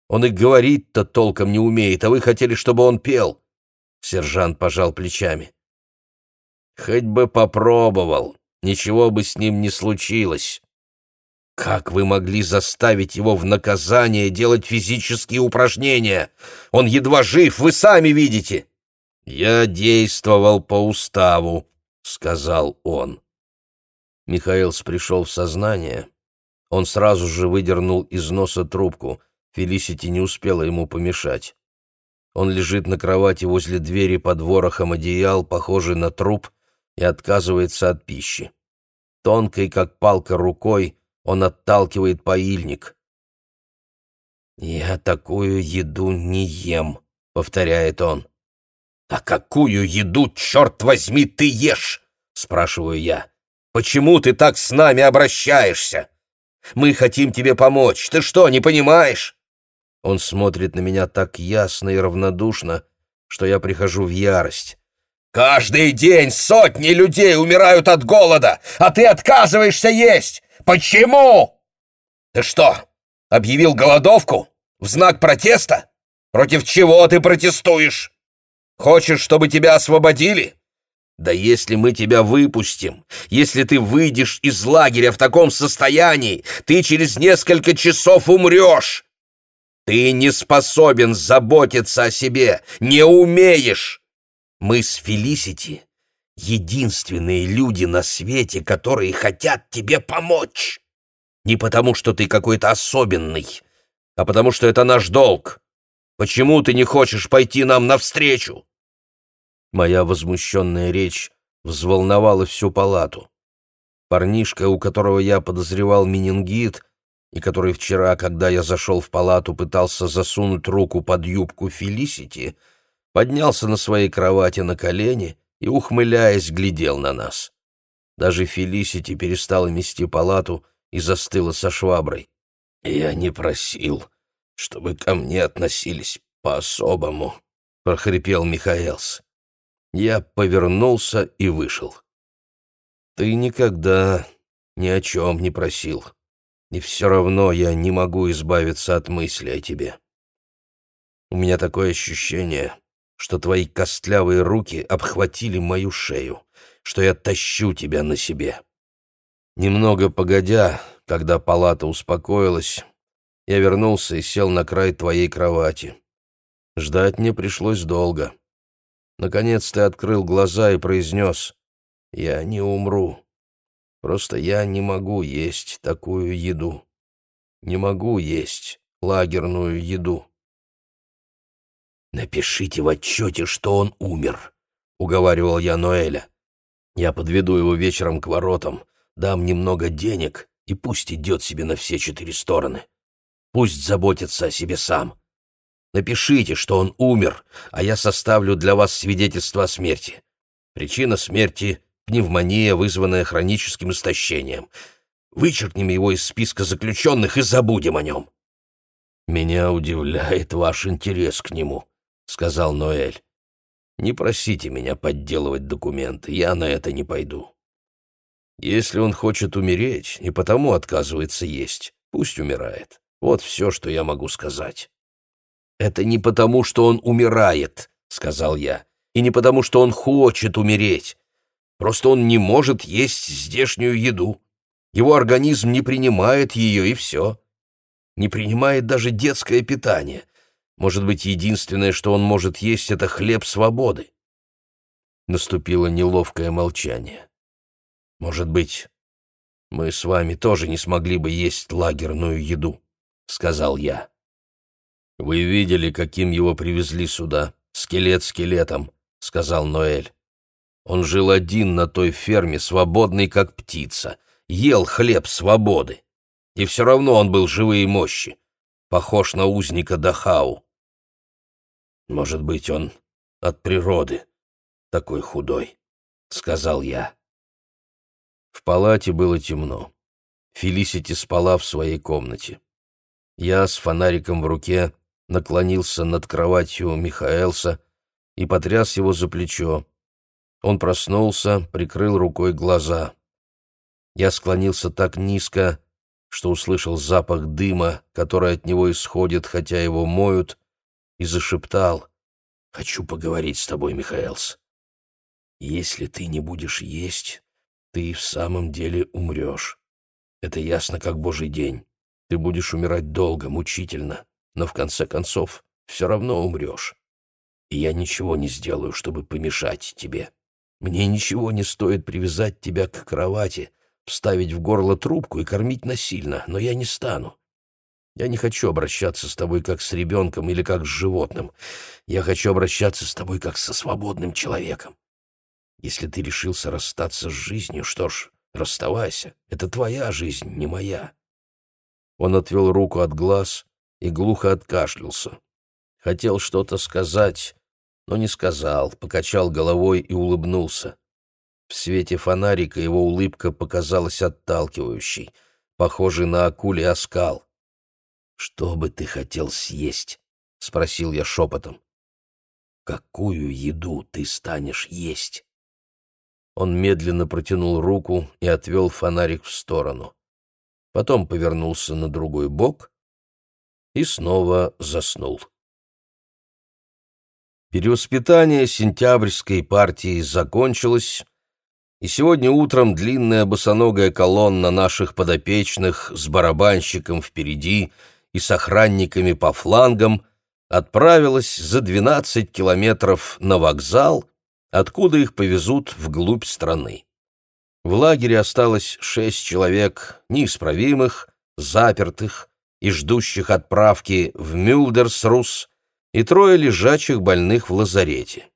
Он и говорить-то толком не умеет, а вы хотели, чтобы он пел». Сержант пожал плечами. Хоть бы попробовал, ничего бы с ним не случилось. Как вы могли заставить его в наказание делать физические упражнения? Он едва жив, вы сами видите. Я действовал по уставу, сказал он. Михаилс пришел в сознание. Он сразу же выдернул из носа трубку. Фелисити не успела ему помешать. Он лежит на кровати возле двери под ворохом одеял, похожий на труп, и отказывается от пищи. Тонкой, как палка, рукой он отталкивает поильник. «Я такую еду не ем», — повторяет он. «А какую еду, черт возьми, ты ешь?» — спрашиваю я. «Почему ты так с нами обращаешься? Мы хотим тебе помочь. Ты что, не понимаешь?» Он смотрит на меня так ясно и равнодушно, что я прихожу в ярость. «Каждый день сотни людей умирают от голода, а ты отказываешься есть! Почему? Ты что, объявил голодовку? В знак протеста? Против чего ты протестуешь? Хочешь, чтобы тебя освободили? Да если мы тебя выпустим, если ты выйдешь из лагеря в таком состоянии, ты через несколько часов умрешь. Ты не способен заботиться о себе, не умеешь. Мы с Фелисити единственные люди на свете, которые хотят тебе помочь. Не потому, что ты какой-то особенный, а потому, что это наш долг. Почему ты не хочешь пойти нам навстречу?» Моя возмущенная речь взволновала всю палату. Парнишка, у которого я подозревал менингит, и который вчера, когда я зашел в палату, пытался засунуть руку под юбку Фелисити, поднялся на своей кровати на колени и, ухмыляясь, глядел на нас. Даже Фелисити перестала мести палату и застыла со шваброй. «Я не просил, чтобы ко мне относились по-особому», — прохрипел Михаэлс. Я повернулся и вышел. «Ты никогда ни о чем не просил, и все равно я не могу избавиться от мысли о тебе. У меня такое ощущение, что твои костлявые руки обхватили мою шею, что я тащу тебя на себе. Немного погодя, когда палата успокоилась, я вернулся и сел на край твоей кровати. Ждать мне пришлось долго. Наконец ты открыл глаза и произнес «Я не умру. Просто я не могу есть такую еду. Не могу есть лагерную еду». «Напишите в отчете, что он умер», — уговаривал я Ноэля. «Я подведу его вечером к воротам, дам немного денег, и пусть идет себе на все четыре стороны. Пусть заботится о себе сам. Напишите, что он умер, а я составлю для вас свидетельство о смерти. Причина смерти — пневмония, вызванная хроническим истощением. Вычеркнем его из списка заключенных и забудем о нем». «Меня удивляет ваш интерес к нему», — сказал Ноэль. «Не просите меня подделывать документы, я на это не пойду. Если он хочет умереть и потому отказывается есть, пусть умирает. Вот все, что я могу сказать». «Это не потому, что он умирает», — сказал я, «и не потому, что он хочет умереть. Просто он не может есть здешнюю еду. Его организм не принимает ее, и все. Не принимает даже детское питание. Может быть, единственное, что он может есть, это хлеб свободы. Наступило неловкое молчание. Может быть, мы с вами тоже не смогли бы есть лагерную еду, сказал я. Вы видели, каким его привезли сюда, скелет скелетом, сказал Ноэль. Он жил один на той ферме, свободный как птица, ел хлеб свободы. И все равно он был живые мощи, похож на узника Дахау. Может быть, он от природы такой худой, — сказал я. В палате было темно. Фелисити спала в своей комнате. Я с фонариком в руке наклонился над кроватью Михаэлса и потряс его за плечо. Он проснулся, прикрыл рукой глаза. Я склонился так низко, что услышал запах дыма, который от него исходит, хотя его моют, и зашептал «Хочу поговорить с тобой, Михаэлс. Если ты не будешь есть, ты в самом деле умрешь. Это ясно, как божий день. Ты будешь умирать долго, мучительно, но в конце концов все равно умрешь. И я ничего не сделаю, чтобы помешать тебе. Мне ничего не стоит привязать тебя к кровати, вставить в горло трубку и кормить насильно, но я не стану. Я не хочу обращаться с тобой как с ребенком или как с животным. Я хочу обращаться с тобой как со свободным человеком. Если ты решился расстаться с жизнью, что ж, расставайся. Это твоя жизнь, не моя. Он отвел руку от глаз и глухо откашлялся. Хотел что-то сказать, но не сказал, покачал головой и улыбнулся. В свете фонарика его улыбка показалась отталкивающей, похожей на акулий оскал. «Что бы ты хотел съесть?» — спросил я шепотом. «Какую еду ты станешь есть?» Он медленно протянул руку и отвел фонарик в сторону. Потом повернулся на другой бок и снова заснул. Перевоспитание сентябрьской партии закончилось, и сегодня утром длинная босоногая колонна наших подопечных с барабанщиком впереди и с охранниками по флангам отправилась за 12 километров на вокзал, откуда их повезут вглубь страны. В лагере осталось шесть человек неисправимых, запертых и ждущих отправки в Мюлдерсрус, и трое лежачих больных в лазарете.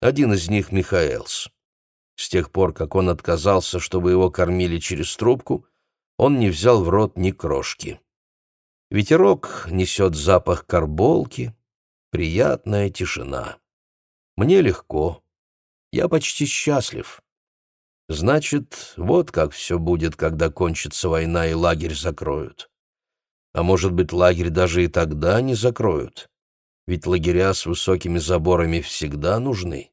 Один из них — Михаэлс. С тех пор, как он отказался, чтобы его кормили через трубку, он не взял в рот ни крошки. Ветерок несет запах карболки, приятная тишина. Мне легко, я почти счастлив. Значит, вот как все будет, когда кончится война и лагерь закроют. А может быть, лагерь даже и тогда не закроют ведь лагеря с высокими заборами всегда нужны.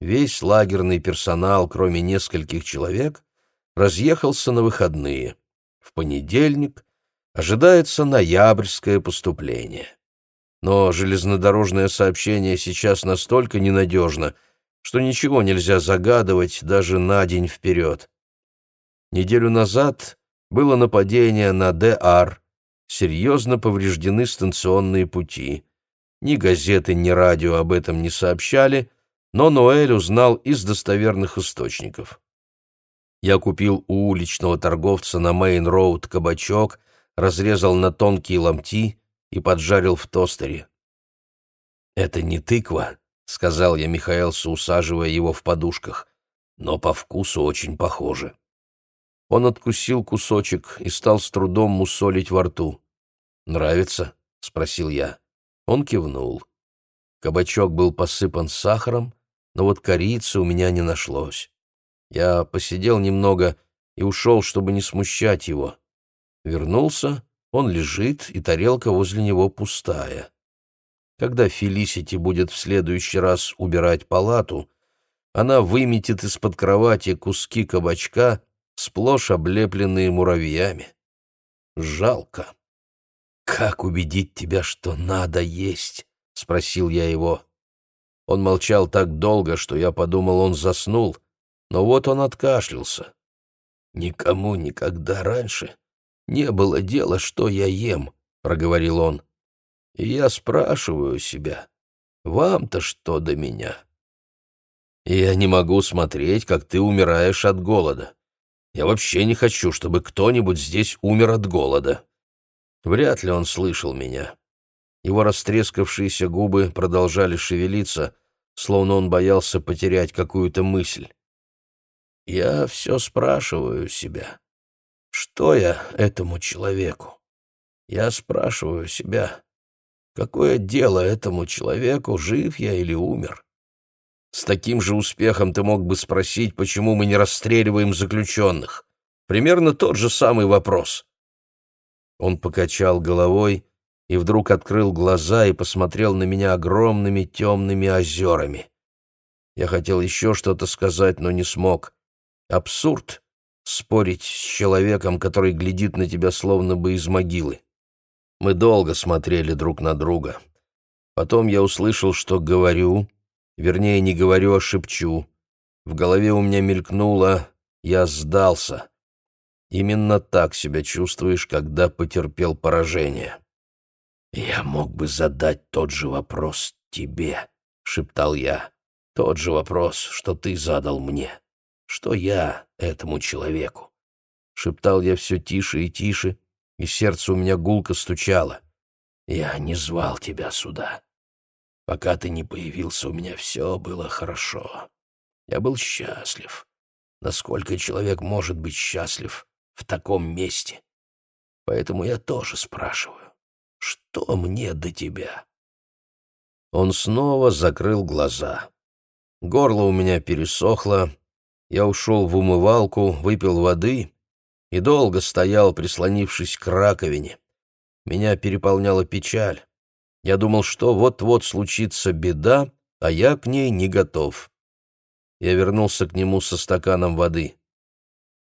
Весь лагерный персонал, кроме нескольких человек, разъехался на выходные. В понедельник ожидается ноябрьское поступление. Но железнодорожное сообщение сейчас настолько ненадежно, что ничего нельзя загадывать даже на день вперед. Неделю назад было нападение на ДР, серьезно повреждены станционные пути. Ни газеты, ни радио об этом не сообщали, но Ноэль узнал из достоверных источников. Я купил у уличного торговца на Мейн-Роуд кабачок, разрезал на тонкие ломти и поджарил в тостере. «Это не тыква», — сказал я Михаэлсу, усаживая его в подушках, «но по вкусу очень похоже». Он откусил кусочек и стал с трудом мусолить во рту. «Нравится?» — спросил я. Он кивнул. Кабачок был посыпан сахаром, но вот корицы у меня не нашлось. Я посидел немного и ушел, чтобы не смущать его. Вернулся, он лежит, и тарелка возле него пустая. Когда Фелисити будет в следующий раз убирать палату, она выметит из-под кровати куски кабачка, сплошь облепленные муравьями. Жалко. «Как убедить тебя, что надо есть?» — спросил я его. Он молчал так долго, что я подумал, он заснул, но вот он откашлялся. «Никому никогда раньше не было дела, что я ем», — проговорил он. «И я спрашиваю себя, вам-то что до меня?» «Я не могу смотреть, как ты умираешь от голода. Я вообще не хочу, чтобы кто-нибудь здесь умер от голода». Вряд ли он слышал меня. Его растрескавшиеся губы продолжали шевелиться, словно он боялся потерять какую-то мысль. Я все спрашиваю себя, что я этому человеку? Я спрашиваю себя, какое дело этому человеку, жив я или умер? С таким же успехом ты мог бы спросить, почему мы не расстреливаем заключенных. Примерно тот же самый вопрос. Он покачал головой и вдруг открыл глаза и посмотрел на меня огромными темными озерами. Я хотел еще что-то сказать, но не смог. Абсурд — спорить с человеком, который глядит на тебя словно бы из могилы. Мы долго смотрели друг на друга. Потом я услышал, что говорю, вернее, не говорю, а шепчу. В голове у меня мелькнуло «я сдался». Именно так себя чувствуешь, когда потерпел поражение. «Я мог бы задать тот же вопрос тебе», — шептал я. «Тот же вопрос, что ты задал мне. Что я этому человеку?» Шептал я все тише и тише, и сердце у меня гулко стучало. «Я не звал тебя сюда. Пока ты не появился, у меня все было хорошо. Я был счастлив. Насколько человек может быть счастлив в таком месте? Поэтому я тоже спрашиваю, что мне до тебя?» Он снова закрыл глаза. Горло у меня пересохло. Я ушел в умывалку, выпил воды и долго стоял, прислонившись к раковине. Меня переполняла печаль. Я думал, что вот-вот случится беда, а я к ней не готов. Я вернулся к нему со стаканом воды.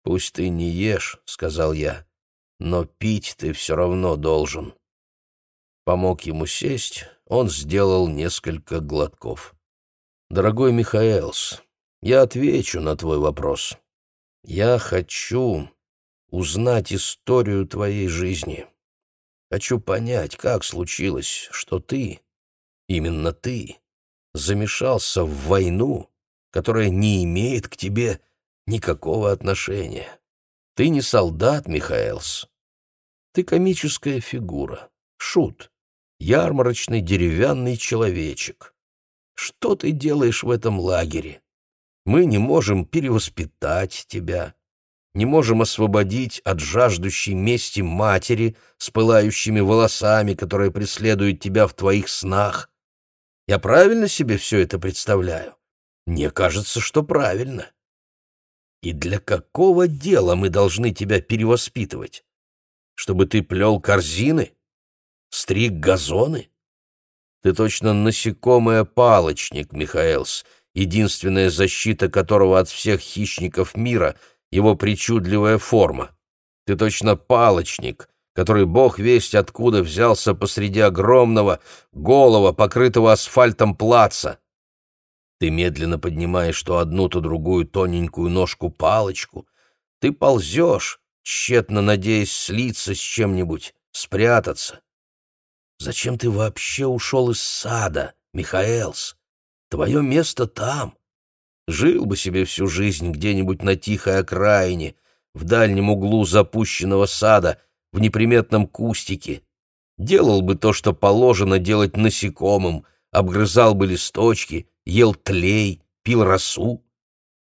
«Пусть ты не ешь», — сказал я, — «но пить ты все равно должен». Помог ему сесть, он сделал несколько глотков. «Дорогой Михаэлс, я отвечу на твой вопрос. Я хочу узнать историю твоей жизни». Хочу понять, как случилось, что ты, именно ты, замешался в войну, которая не имеет к тебе никакого отношения. Ты не солдат, Михаэлс. Ты комическая фигура, шут, ярмарочный деревянный человечек. Что ты делаешь в этом лагере? Мы не можем перевоспитать тебя, не можем освободить от жаждущей мести матери с пылающими волосами, которая преследует тебя в твоих снах. Я правильно себе все это представляю? Мне кажется, что правильно. И для какого дела мы должны тебя перевоспитывать? Чтобы ты плел корзины? Стриг газоны? Ты точно насекомое-палочник, Михаэлс, единственная защита которого от всех хищников мира — его причудливая форма. Ты точно палочник, который бог весть откуда взялся посреди огромного, голого, покрытого асфальтом плаца. Ты медленно поднимаешь то одну, то другую тоненькую ножку-палочку. Ты ползешь, тщетно надеясь слиться с чем-нибудь, спрятаться. Зачем ты вообще ушел из сада, Михаэлс? Твое место там, Жил бы себе всю жизнь где-нибудь на тихой окраине, в дальнем углу запущенного сада, в неприметном кустике. Делал бы то, что положено делать насекомым, обгрызал бы листочки, ел тлей, пил росу.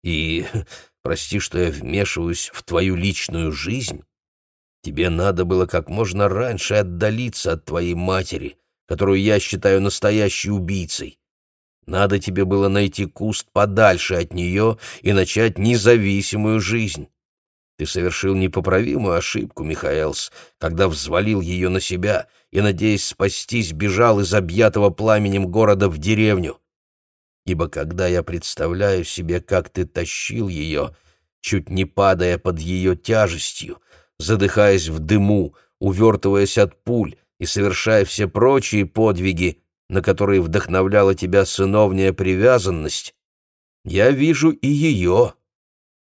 И, *laughs* прости, что я вмешиваюсь в твою личную жизнь, тебе надо было как можно раньше отдалиться от твоей матери, которую я считаю настоящей убийцей. Надо тебе было найти куст подальше от нее и начать независимую жизнь. Ты совершил непоправимую ошибку, Михаэлс, когда взвалил ее на себя и, надеясь спастись, бежал из объятого пламенем города в деревню. Ибо когда я представляю себе, как ты тащил ее, чуть не падая под ее тяжестью, задыхаясь в дыму, увертываясь от пуль и совершая все прочие подвиги, на которые вдохновляла тебя сыновняя привязанность, я вижу и ее.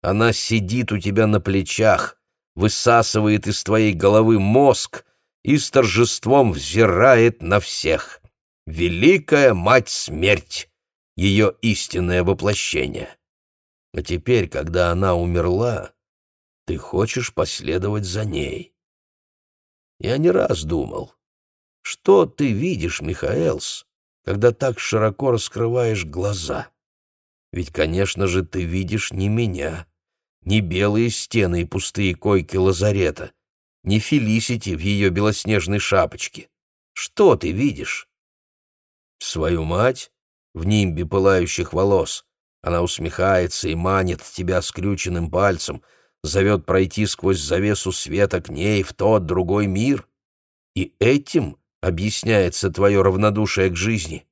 Она сидит у тебя на плечах, высасывает из твоей головы мозг и с торжеством взирает на всех. Великая мать-смерть, ее истинное воплощение. А теперь, когда она умерла, ты хочешь последовать за ней. Я не раз думал, что ты видишь, Михаэлс, когда так широко раскрываешь глаза? Ведь, конечно же, ты видишь не меня, не белые стены и пустые койки лазарета, не Фелисити в ее белоснежной шапочке. Что ты видишь? Свою мать в нимбе пылающих волос. Она усмехается и манит тебя скрюченным пальцем, зовет пройти сквозь завесу света к ней в тот другой мир. И этим объясняется твое равнодушие к жизни.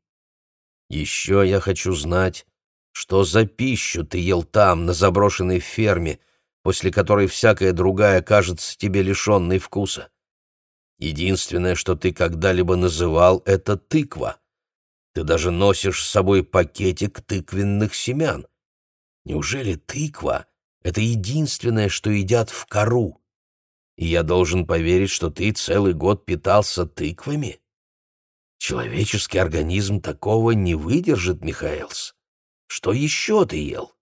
Еще я хочу знать, что за пищу ты ел там, на заброшенной ферме, после которой всякая другая кажется тебе лишенной вкуса. Единственное, что ты когда-либо называл, — это тыква. Ты даже носишь с собой пакетик тыквенных семян. Неужели тыква это единственное, что едят в кору. И я должен поверить, что ты целый год питался тыквами? Человеческий организм такого не выдержит, Михаэлс. Что еще ты ел?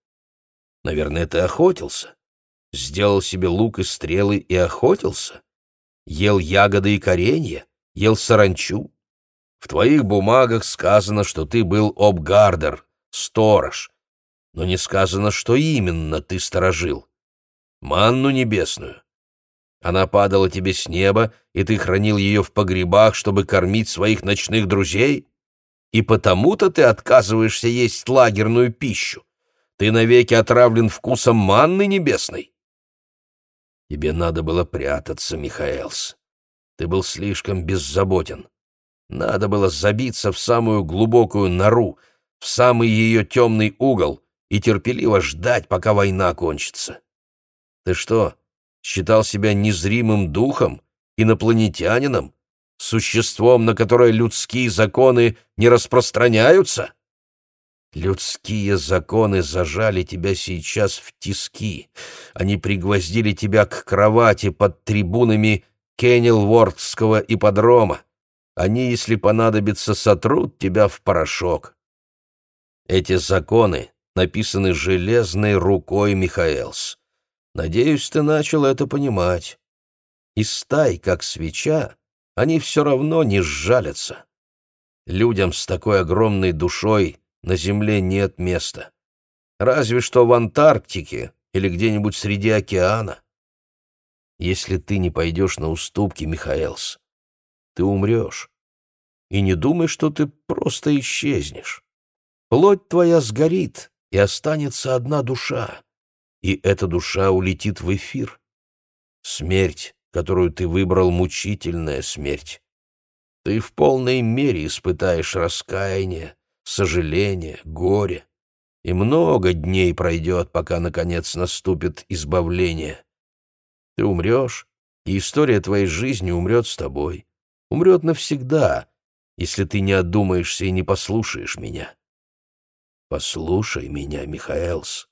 Наверное, ты охотился. Сделал себе лук и стрелы и охотился. Ел ягоды и коренья, ел саранчу. В твоих бумагах сказано, что ты был обгардер, сторож, но не сказано, что именно ты сторожил. Манну небесную. Она падала тебе с неба, и ты хранил ее в погребах, чтобы кормить своих ночных друзей? И потому-то ты отказываешься есть лагерную пищу. Ты навеки отравлен вкусом манны небесной. Тебе надо было прятаться, Михаэлс. Ты был слишком беззаботен. Надо было забиться в самую глубокую нору, в самый ее темный угол и терпеливо ждать, пока война кончится. Ты что, считал себя незримым духом, инопланетянином, существом, на которое людские законы не распространяются? Людские законы зажали тебя сейчас в тиски. Они пригвоздили тебя к кровати под трибунами Кеннелвордского ипподрома. Они, если понадобится, сотрут тебя в порошок. Эти законы написаны железной рукой Михаэлс. Надеюсь, ты начал это понимать. И стай, как свеча, они все равно не сжалятся. Людям с такой огромной душой на Земле нет места. Разве что в Антарктике или где-нибудь среди океана. Если ты не пойдешь на уступки, Михаэлс, ты умрешь. И не думай, что ты просто исчезнешь. Плоть твоя сгорит, и останется одна душа и эта душа улетит в эфир. Смерть, которую ты выбрал, мучительная смерть. Ты в полной мере испытаешь раскаяние, сожаление, горе, и много дней пройдет, пока, наконец, наступит избавление. Ты умрешь, и история твоей жизни умрет с тобой, умрет навсегда, если ты не отдумаешься и не послушаешь меня. Послушай меня, Михаэлс.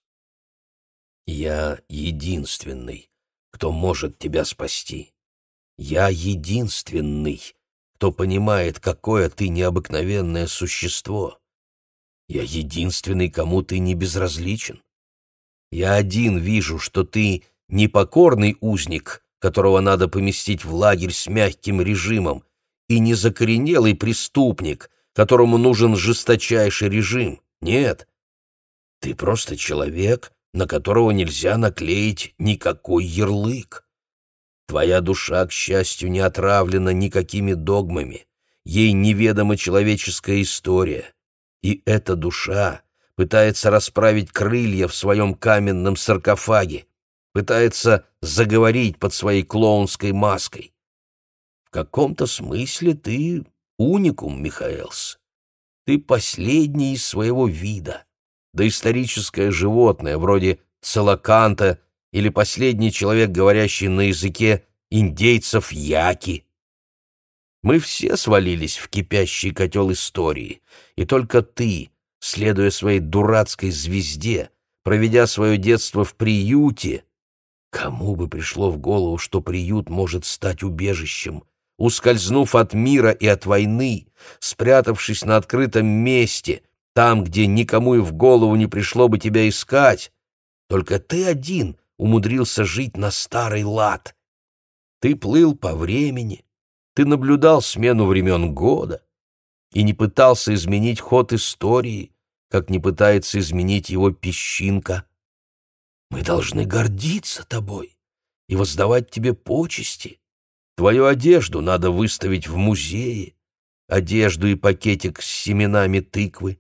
Я единственный, кто может тебя спасти. Я единственный, кто понимает, какое ты необыкновенное существо. Я единственный, кому ты не безразличен. Я один вижу, что ты непокорный узник, которого надо поместить в лагерь с мягким режимом, и не закоренелый преступник, которому нужен жесточайший режим. Нет, ты просто человек, на которого нельзя наклеить никакой ярлык. Твоя душа, к счастью, не отравлена никакими догмами, ей неведома человеческая история, и эта душа пытается расправить крылья в своем каменном саркофаге, пытается заговорить под своей клоунской маской. В каком-то смысле ты уникум, Михаэлс. Ты последний из своего вида доисторическое животное, вроде целоканта или последний человек, говорящий на языке индейцев яки. Мы все свалились в кипящий котел истории, и только ты, следуя своей дурацкой звезде, проведя свое детство в приюте, кому бы пришло в голову, что приют может стать убежищем, ускользнув от мира и от войны, спрятавшись на открытом месте, там, где никому и в голову не пришло бы тебя искать. Только ты один умудрился жить на старый лад. Ты плыл по времени, ты наблюдал смену времен года и не пытался изменить ход истории, как не пытается изменить его песчинка. Мы должны гордиться тобой и воздавать тебе почести. Твою одежду надо выставить в музее, одежду и пакетик с семенами тыквы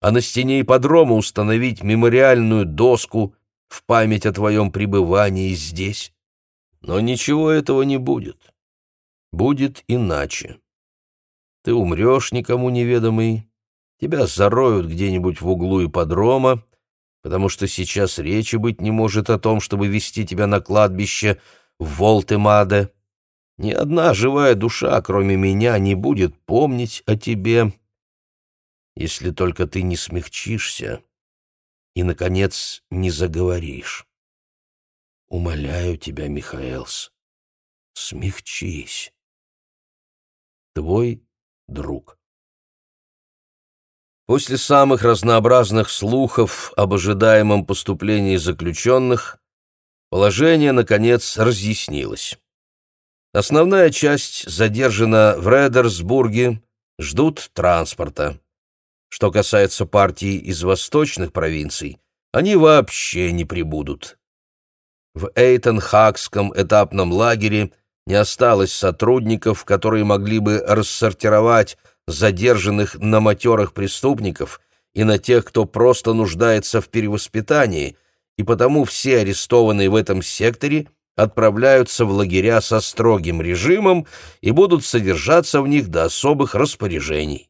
а на стене ипподрома установить мемориальную доску в память о твоем пребывании здесь. Но ничего этого не будет. Будет иначе. Ты умрешь никому неведомый, тебя зароют где-нибудь в углу ипподрома, потому что сейчас речи быть не может о том, чтобы вести тебя на кладбище в Волтемаде. Ни одна живая душа, кроме меня, не будет помнить о тебе, если только ты не смягчишься и, наконец, не заговоришь. Умоляю тебя, Михаэлс, смягчись. Твой друг. После самых разнообразных слухов об ожидаемом поступлении заключенных, положение, наконец, разъяснилось. Основная часть задержана в Редерсбурге, ждут транспорта. Что касается партий из восточных провинций, они вообще не прибудут. В Эйтенхакском этапном лагере не осталось сотрудников, которые могли бы рассортировать задержанных на матерых преступников и на тех, кто просто нуждается в перевоспитании, и потому все арестованные в этом секторе отправляются в лагеря со строгим режимом и будут содержаться в них до особых распоряжений.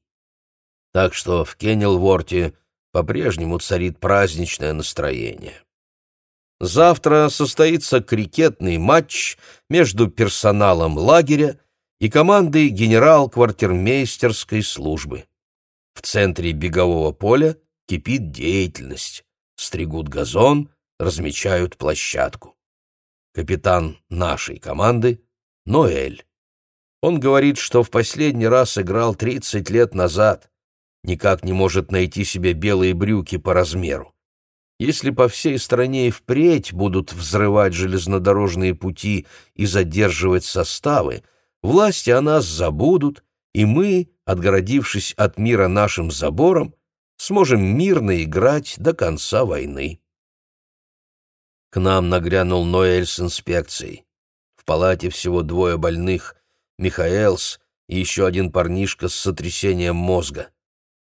Так что в Кеннелворте по-прежнему царит праздничное настроение. Завтра состоится крикетный матч между персоналом лагеря и командой генерал-квартирмейстерской службы. В центре бегового поля кипит деятельность. Стригут газон, размечают площадку. Капитан нашей команды — Ноэль. Он говорит, что в последний раз играл 30 лет назад. Никак не может найти себе белые брюки по размеру. Если по всей стране и впредь будут взрывать железнодорожные пути и задерживать составы, власти о нас забудут, и мы, отгородившись от мира нашим забором, сможем мирно играть до конца войны. К нам нагрянул Ноэль с инспекцией. В палате всего двое больных — Михаэлс и еще один парнишка с сотрясением мозга.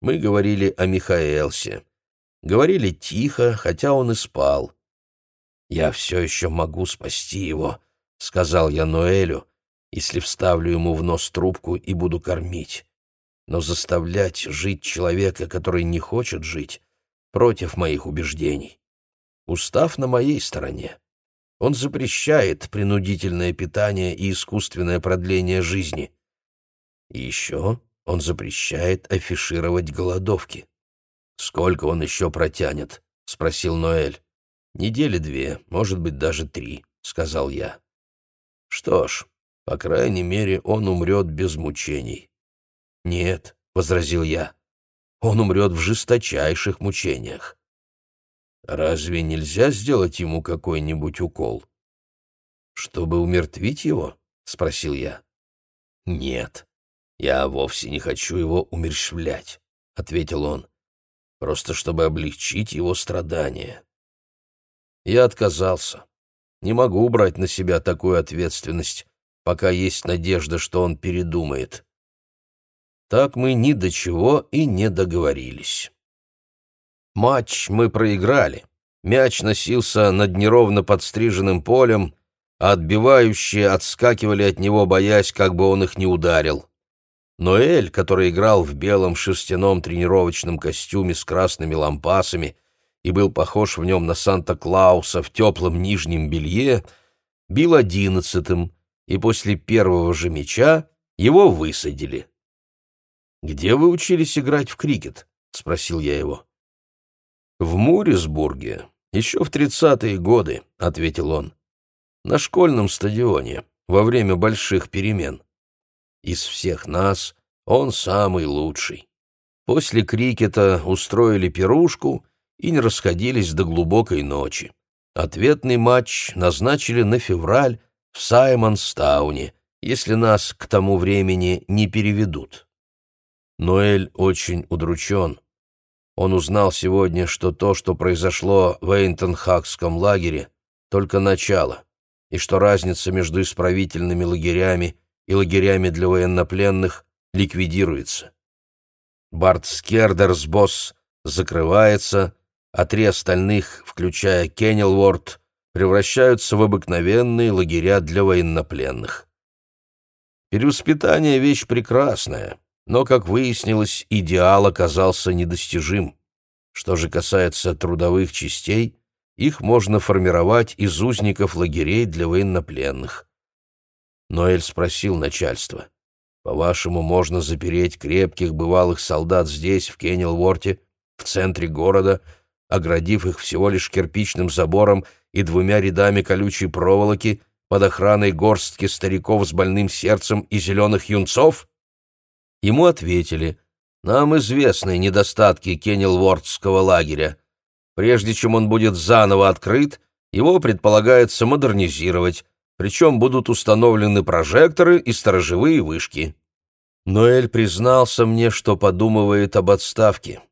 Мы говорили о Михаэлсе. Говорили тихо, хотя он и спал. «Я все еще могу спасти его», — сказал я Ноэлю, «если вставлю ему в нос трубку и буду кормить. Но заставлять жить человека, который не хочет жить, против моих убеждений. Устав на моей стороне. Он запрещает принудительное питание и искусственное продление жизни. И еще он запрещает афишировать голодовки. «Сколько он еще протянет?» — спросил Ноэль. «Недели две, может быть, даже три», — сказал я. «Что ж, по крайней мере, он умрет без мучений». «Нет», — возразил я, — «он умрет в жесточайших мучениях». «Разве нельзя сделать ему какой-нибудь укол?» «Чтобы умертвить его?» — спросил я. «Нет, я вовсе не хочу его умерщвлять», — ответил он просто чтобы облегчить его страдания. Я отказался. Не могу брать на себя такую ответственность, пока есть надежда, что он передумает. Так мы ни до чего и не договорились. Матч мы проиграли. Мяч носился над неровно подстриженным полем, а отбивающие отскакивали от него, боясь, как бы он их не ударил. Ноэль, который играл в белом шерстяном тренировочном костюме с красными лампасами и был похож в нем на Санта-Клауса в теплом нижнем белье, бил одиннадцатым, и после первого же мяча его высадили. «Где вы учились играть в крикет?» — спросил я его. «В Мурисбурге, еще в тридцатые годы», — ответил он. «На школьном стадионе, во время больших перемен. Из всех нас он самый лучший. После крикета устроили пирушку и не расходились до глубокой ночи. Ответный матч назначили на февраль в Саймонстауне, если нас к тому времени не переведут. Ноэль очень удручен. Он узнал сегодня, что то, что произошло в Эйнтонхакском лагере, только начало, и что разница между исправительными лагерями и лагерями для военнопленных ликвидируется. Бартскердерсбосс закрывается, а три остальных, включая Кеннелворд, превращаются в обыкновенные лагеря для военнопленных. Перевоспитание — вещь прекрасная, но, как выяснилось, идеал оказался недостижим. Что же касается трудовых частей, их можно формировать из узников лагерей для военнопленных. Ноэль спросил начальство. «По-вашему, можно запереть крепких бывалых солдат здесь, в Кеннелворте, в центре города, оградив их всего лишь кирпичным забором и двумя рядами колючей проволоки под охраной горстки стариков с больным сердцем и зеленых юнцов? Ему ответили, нам известны недостатки Кеннелвордского лагеря. Прежде чем он будет заново открыт, его предполагается модернизировать, причем будут установлены прожекторы и сторожевые вышки. Ноэль признался мне, что подумывает об отставке.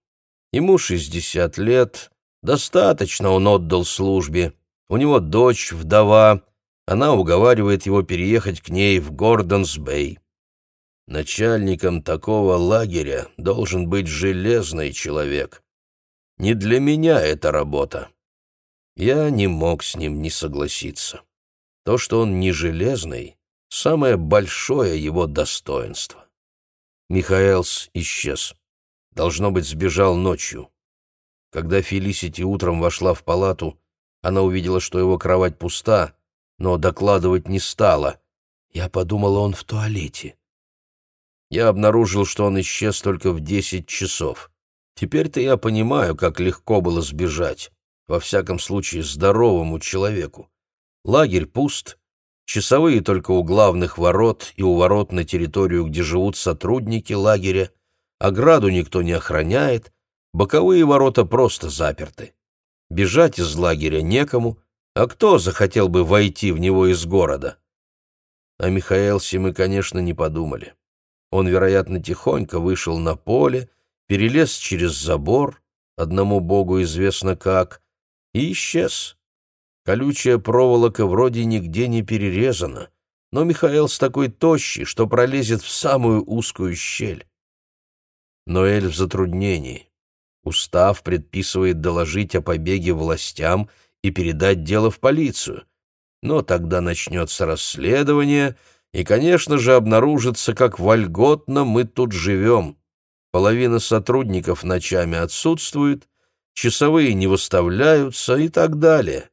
Ему 60 лет, достаточно он отдал службе. У него дочь, вдова, она уговаривает его переехать к ней в Гордонс-Бэй. Начальником такого лагеря должен быть железный человек. Не для меня эта работа. Я не мог с ним не согласиться. То, что он не железный, самое большое его достоинство. Михаэлс исчез. Должно быть, сбежал ночью. Когда Фелисити утром вошла в палату, она увидела, что его кровать пуста, но докладывать не стала. Я подумала, он в туалете. Я обнаружил, что он исчез только в десять часов. Теперь-то я понимаю, как легко было сбежать, во всяком случае здоровому человеку. Лагерь пуст, часовые только у главных ворот и у ворот на территорию, где живут сотрудники лагеря, ограду никто не охраняет, боковые ворота просто заперты. Бежать из лагеря некому, а кто захотел бы войти в него из города? О Михаэлсе мы, конечно, не подумали. Он, вероятно, тихонько вышел на поле, перелез через забор, одному богу известно как, и исчез. Колючая проволока вроде нигде не перерезана, но Михаил с такой тощий, что пролезет в самую узкую щель. Ноэль в затруднении. Устав предписывает доложить о побеге властям и передать дело в полицию. Но тогда начнется расследование, и, конечно же, обнаружится, как вольготно мы тут живем. Половина сотрудников ночами отсутствует, часовые не выставляются и так далее.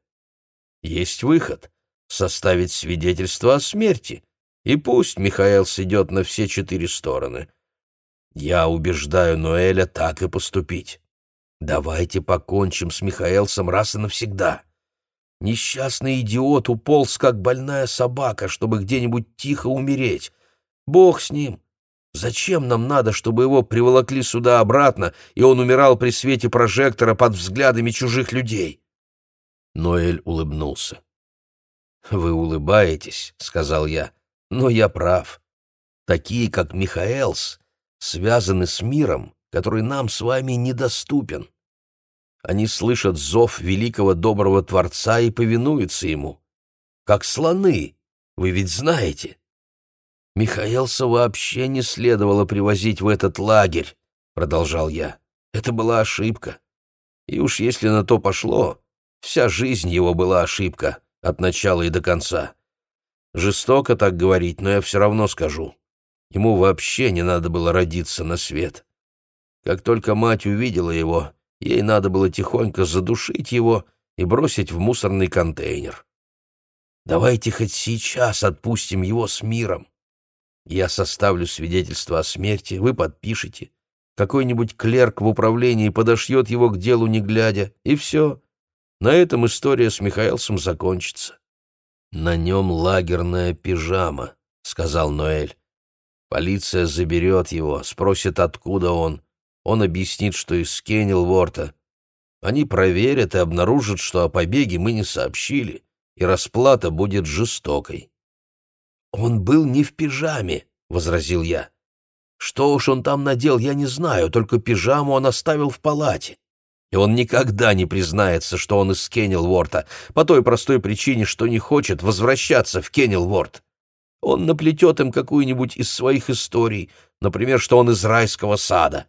Есть выход — составить свидетельство о смерти, и пусть Михаил сидет на все четыре стороны. Я убеждаю Ноэля так и поступить. Давайте покончим с Михаэлсом раз и навсегда. Несчастный идиот уполз, как больная собака, чтобы где-нибудь тихо умереть. Бог с ним. Зачем нам надо, чтобы его приволокли сюда обратно, и он умирал при свете прожектора под взглядами чужих людей? Ноэль улыбнулся. «Вы улыбаетесь», — сказал я, — «но я прав. Такие, как Михаэлс, связаны с миром, который нам с вами недоступен. Они слышат зов великого доброго Творца и повинуются ему. Как слоны, вы ведь знаете. Михаэлса вообще не следовало привозить в этот лагерь, продолжал я. Это была ошибка. И уж если на то пошло, вся жизнь его была ошибка, от начала и до конца. Жестоко так говорить, но я все равно скажу. Ему вообще не надо было родиться на свет. Как только мать увидела его, ей надо было тихонько задушить его и бросить в мусорный контейнер. Давайте хоть сейчас отпустим его с миром. Я составлю свидетельство о смерти, вы подпишете. Какой-нибудь клерк в управлении подошьет его к делу не глядя, и все. На этом история с Михаилсом закончится. «На нем лагерная пижама», — сказал Ноэль. Полиция заберет его, спросит, откуда он. Он объяснит, что из Кеннелворта. Они проверят и обнаружат, что о побеге мы не сообщили, и расплата будет жестокой. «Он был не в пижаме», — возразил я. «Что уж он там надел, я не знаю, только пижаму он оставил в палате. И он никогда не признается, что он из Кеннелворта, по той простой причине, что не хочет возвращаться в Кеннелворт. Он наплетет им какую-нибудь из своих историй, например, что он из райского сада.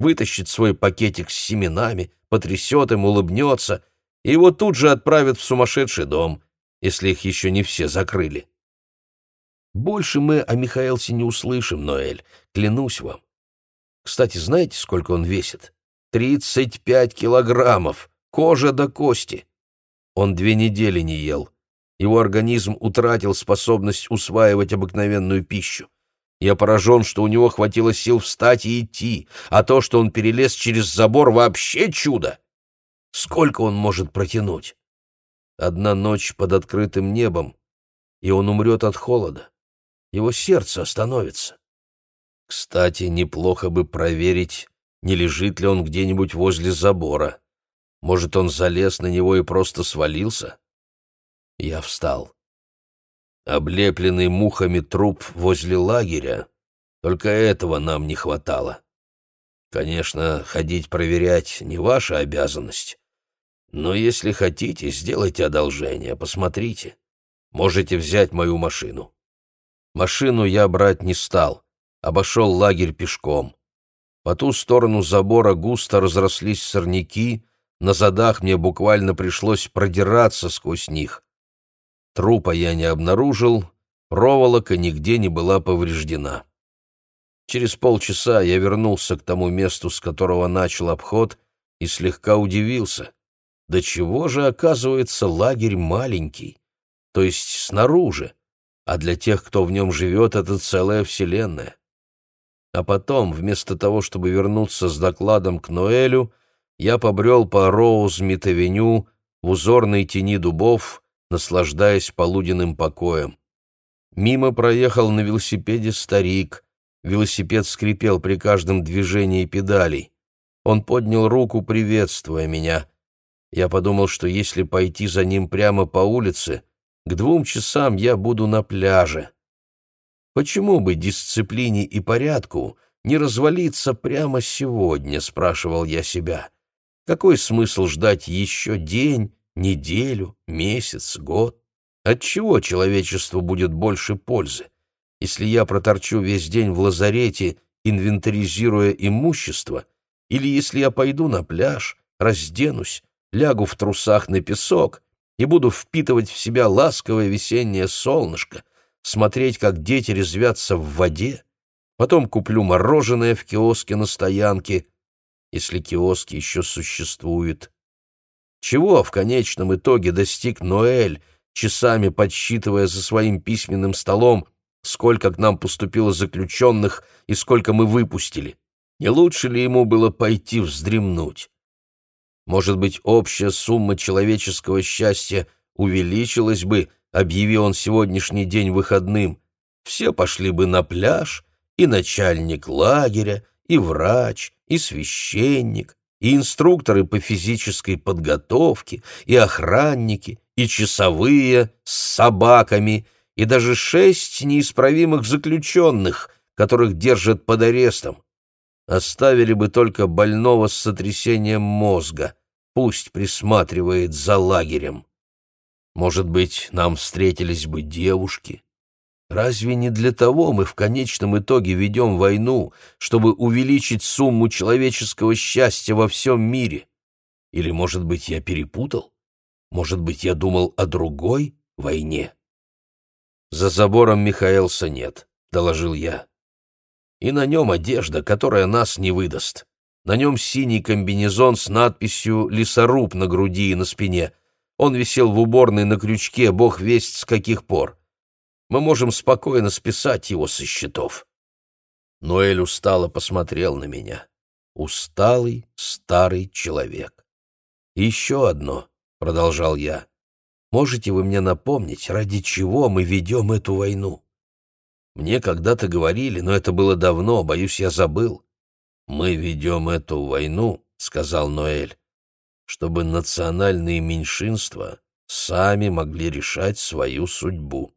Вытащит свой пакетик с семенами, потрясет им, улыбнется, и его тут же отправят в сумасшедший дом, если их еще не все закрыли. Больше мы о Михаэлсе не услышим, Ноэль, клянусь вам. Кстати, знаете, сколько он весит? Тридцать пять килограммов, кожа до кости. Он две недели не ел. Его организм утратил способность усваивать обыкновенную пищу. Я поражен, что у него хватило сил встать и идти, а то, что он перелез через забор, вообще чудо. Сколько он может протянуть? Одна ночь под открытым небом, и он умрет от холода. Его сердце остановится. Кстати, неплохо бы проверить, не лежит ли он где-нибудь возле забора. Может, он залез на него и просто свалился? Я встал. Облепленный мухами труп возле лагеря. Только этого нам не хватало. Конечно, ходить проверять не ваша обязанность. Но если хотите, сделайте одолжение, посмотрите. Можете взять мою машину. Машину я брать не стал, обошел лагерь пешком. По ту сторону забора густо разрослись сорняки, на задах мне буквально пришлось продираться сквозь них. Трупа я не обнаружил, проволока нигде не была повреждена. Через полчаса я вернулся к тому месту, с которого начал обход, и слегка удивился. До чего же, оказывается, лагерь маленький, то есть снаружи, а для тех, кто в нем живет, это целая вселенная. А потом, вместо того, чтобы вернуться с докладом к Ноэлю, я побрел по Роуз-Мит-авеню в узорной тени дубов, наслаждаясь полуденным покоем. Мимо проехал на велосипеде старик — Велосипед скрипел при каждом движении педалей. Он поднял руку, приветствуя меня. Я подумал, что если пойти за ним прямо по улице, к двум часам я буду на пляже. Почему бы дисциплине и порядку не развалиться прямо сегодня, спрашивал я себя. Какой смысл ждать еще день, неделю, месяц, год? От чего человечеству будет больше пользы? если я проторчу весь день в лазарете, инвентаризируя имущество, или если я пойду на пляж, разденусь, лягу в трусах на песок и буду впитывать в себя ласковое весеннее солнышко, смотреть, как дети резвятся в воде, потом куплю мороженое в киоске на стоянке, если киоски еще существуют. Чего в конечном итоге достиг Ноэль, часами подсчитывая за своим письменным столом сколько к нам поступило заключенных и сколько мы выпустили. Не лучше ли ему было пойти вздремнуть? Может быть, общая сумма человеческого счастья увеличилась бы, объяви он сегодняшний день выходным. Все пошли бы на пляж, и начальник лагеря, и врач, и священник, и инструкторы по физической подготовке, и охранники, и часовые с собаками — и даже шесть неисправимых заключенных, которых держат под арестом. Оставили бы только больного с сотрясением мозга, пусть присматривает за лагерем. Может быть, нам встретились бы девушки? Разве не для того мы в конечном итоге ведем войну, чтобы увеличить сумму человеческого счастья во всем мире? Или, может быть, я перепутал? Может быть, я думал о другой войне? «За забором Михаэлса нет», — доложил я. «И на нем одежда, которая нас не выдаст. На нем синий комбинезон с надписью «Лесоруб» на груди и на спине. Он висел в уборной на крючке, бог весть с каких пор. Мы можем спокойно списать его со счетов». Ноэль устало посмотрел на меня. Усталый старый человек. «Еще одно», — продолжал я. Можете вы мне напомнить, ради чего мы ведем эту войну? Мне когда-то говорили, но это было давно, боюсь, я забыл. Мы ведем эту войну, — сказал Ноэль, — чтобы национальные меньшинства сами могли решать свою судьбу.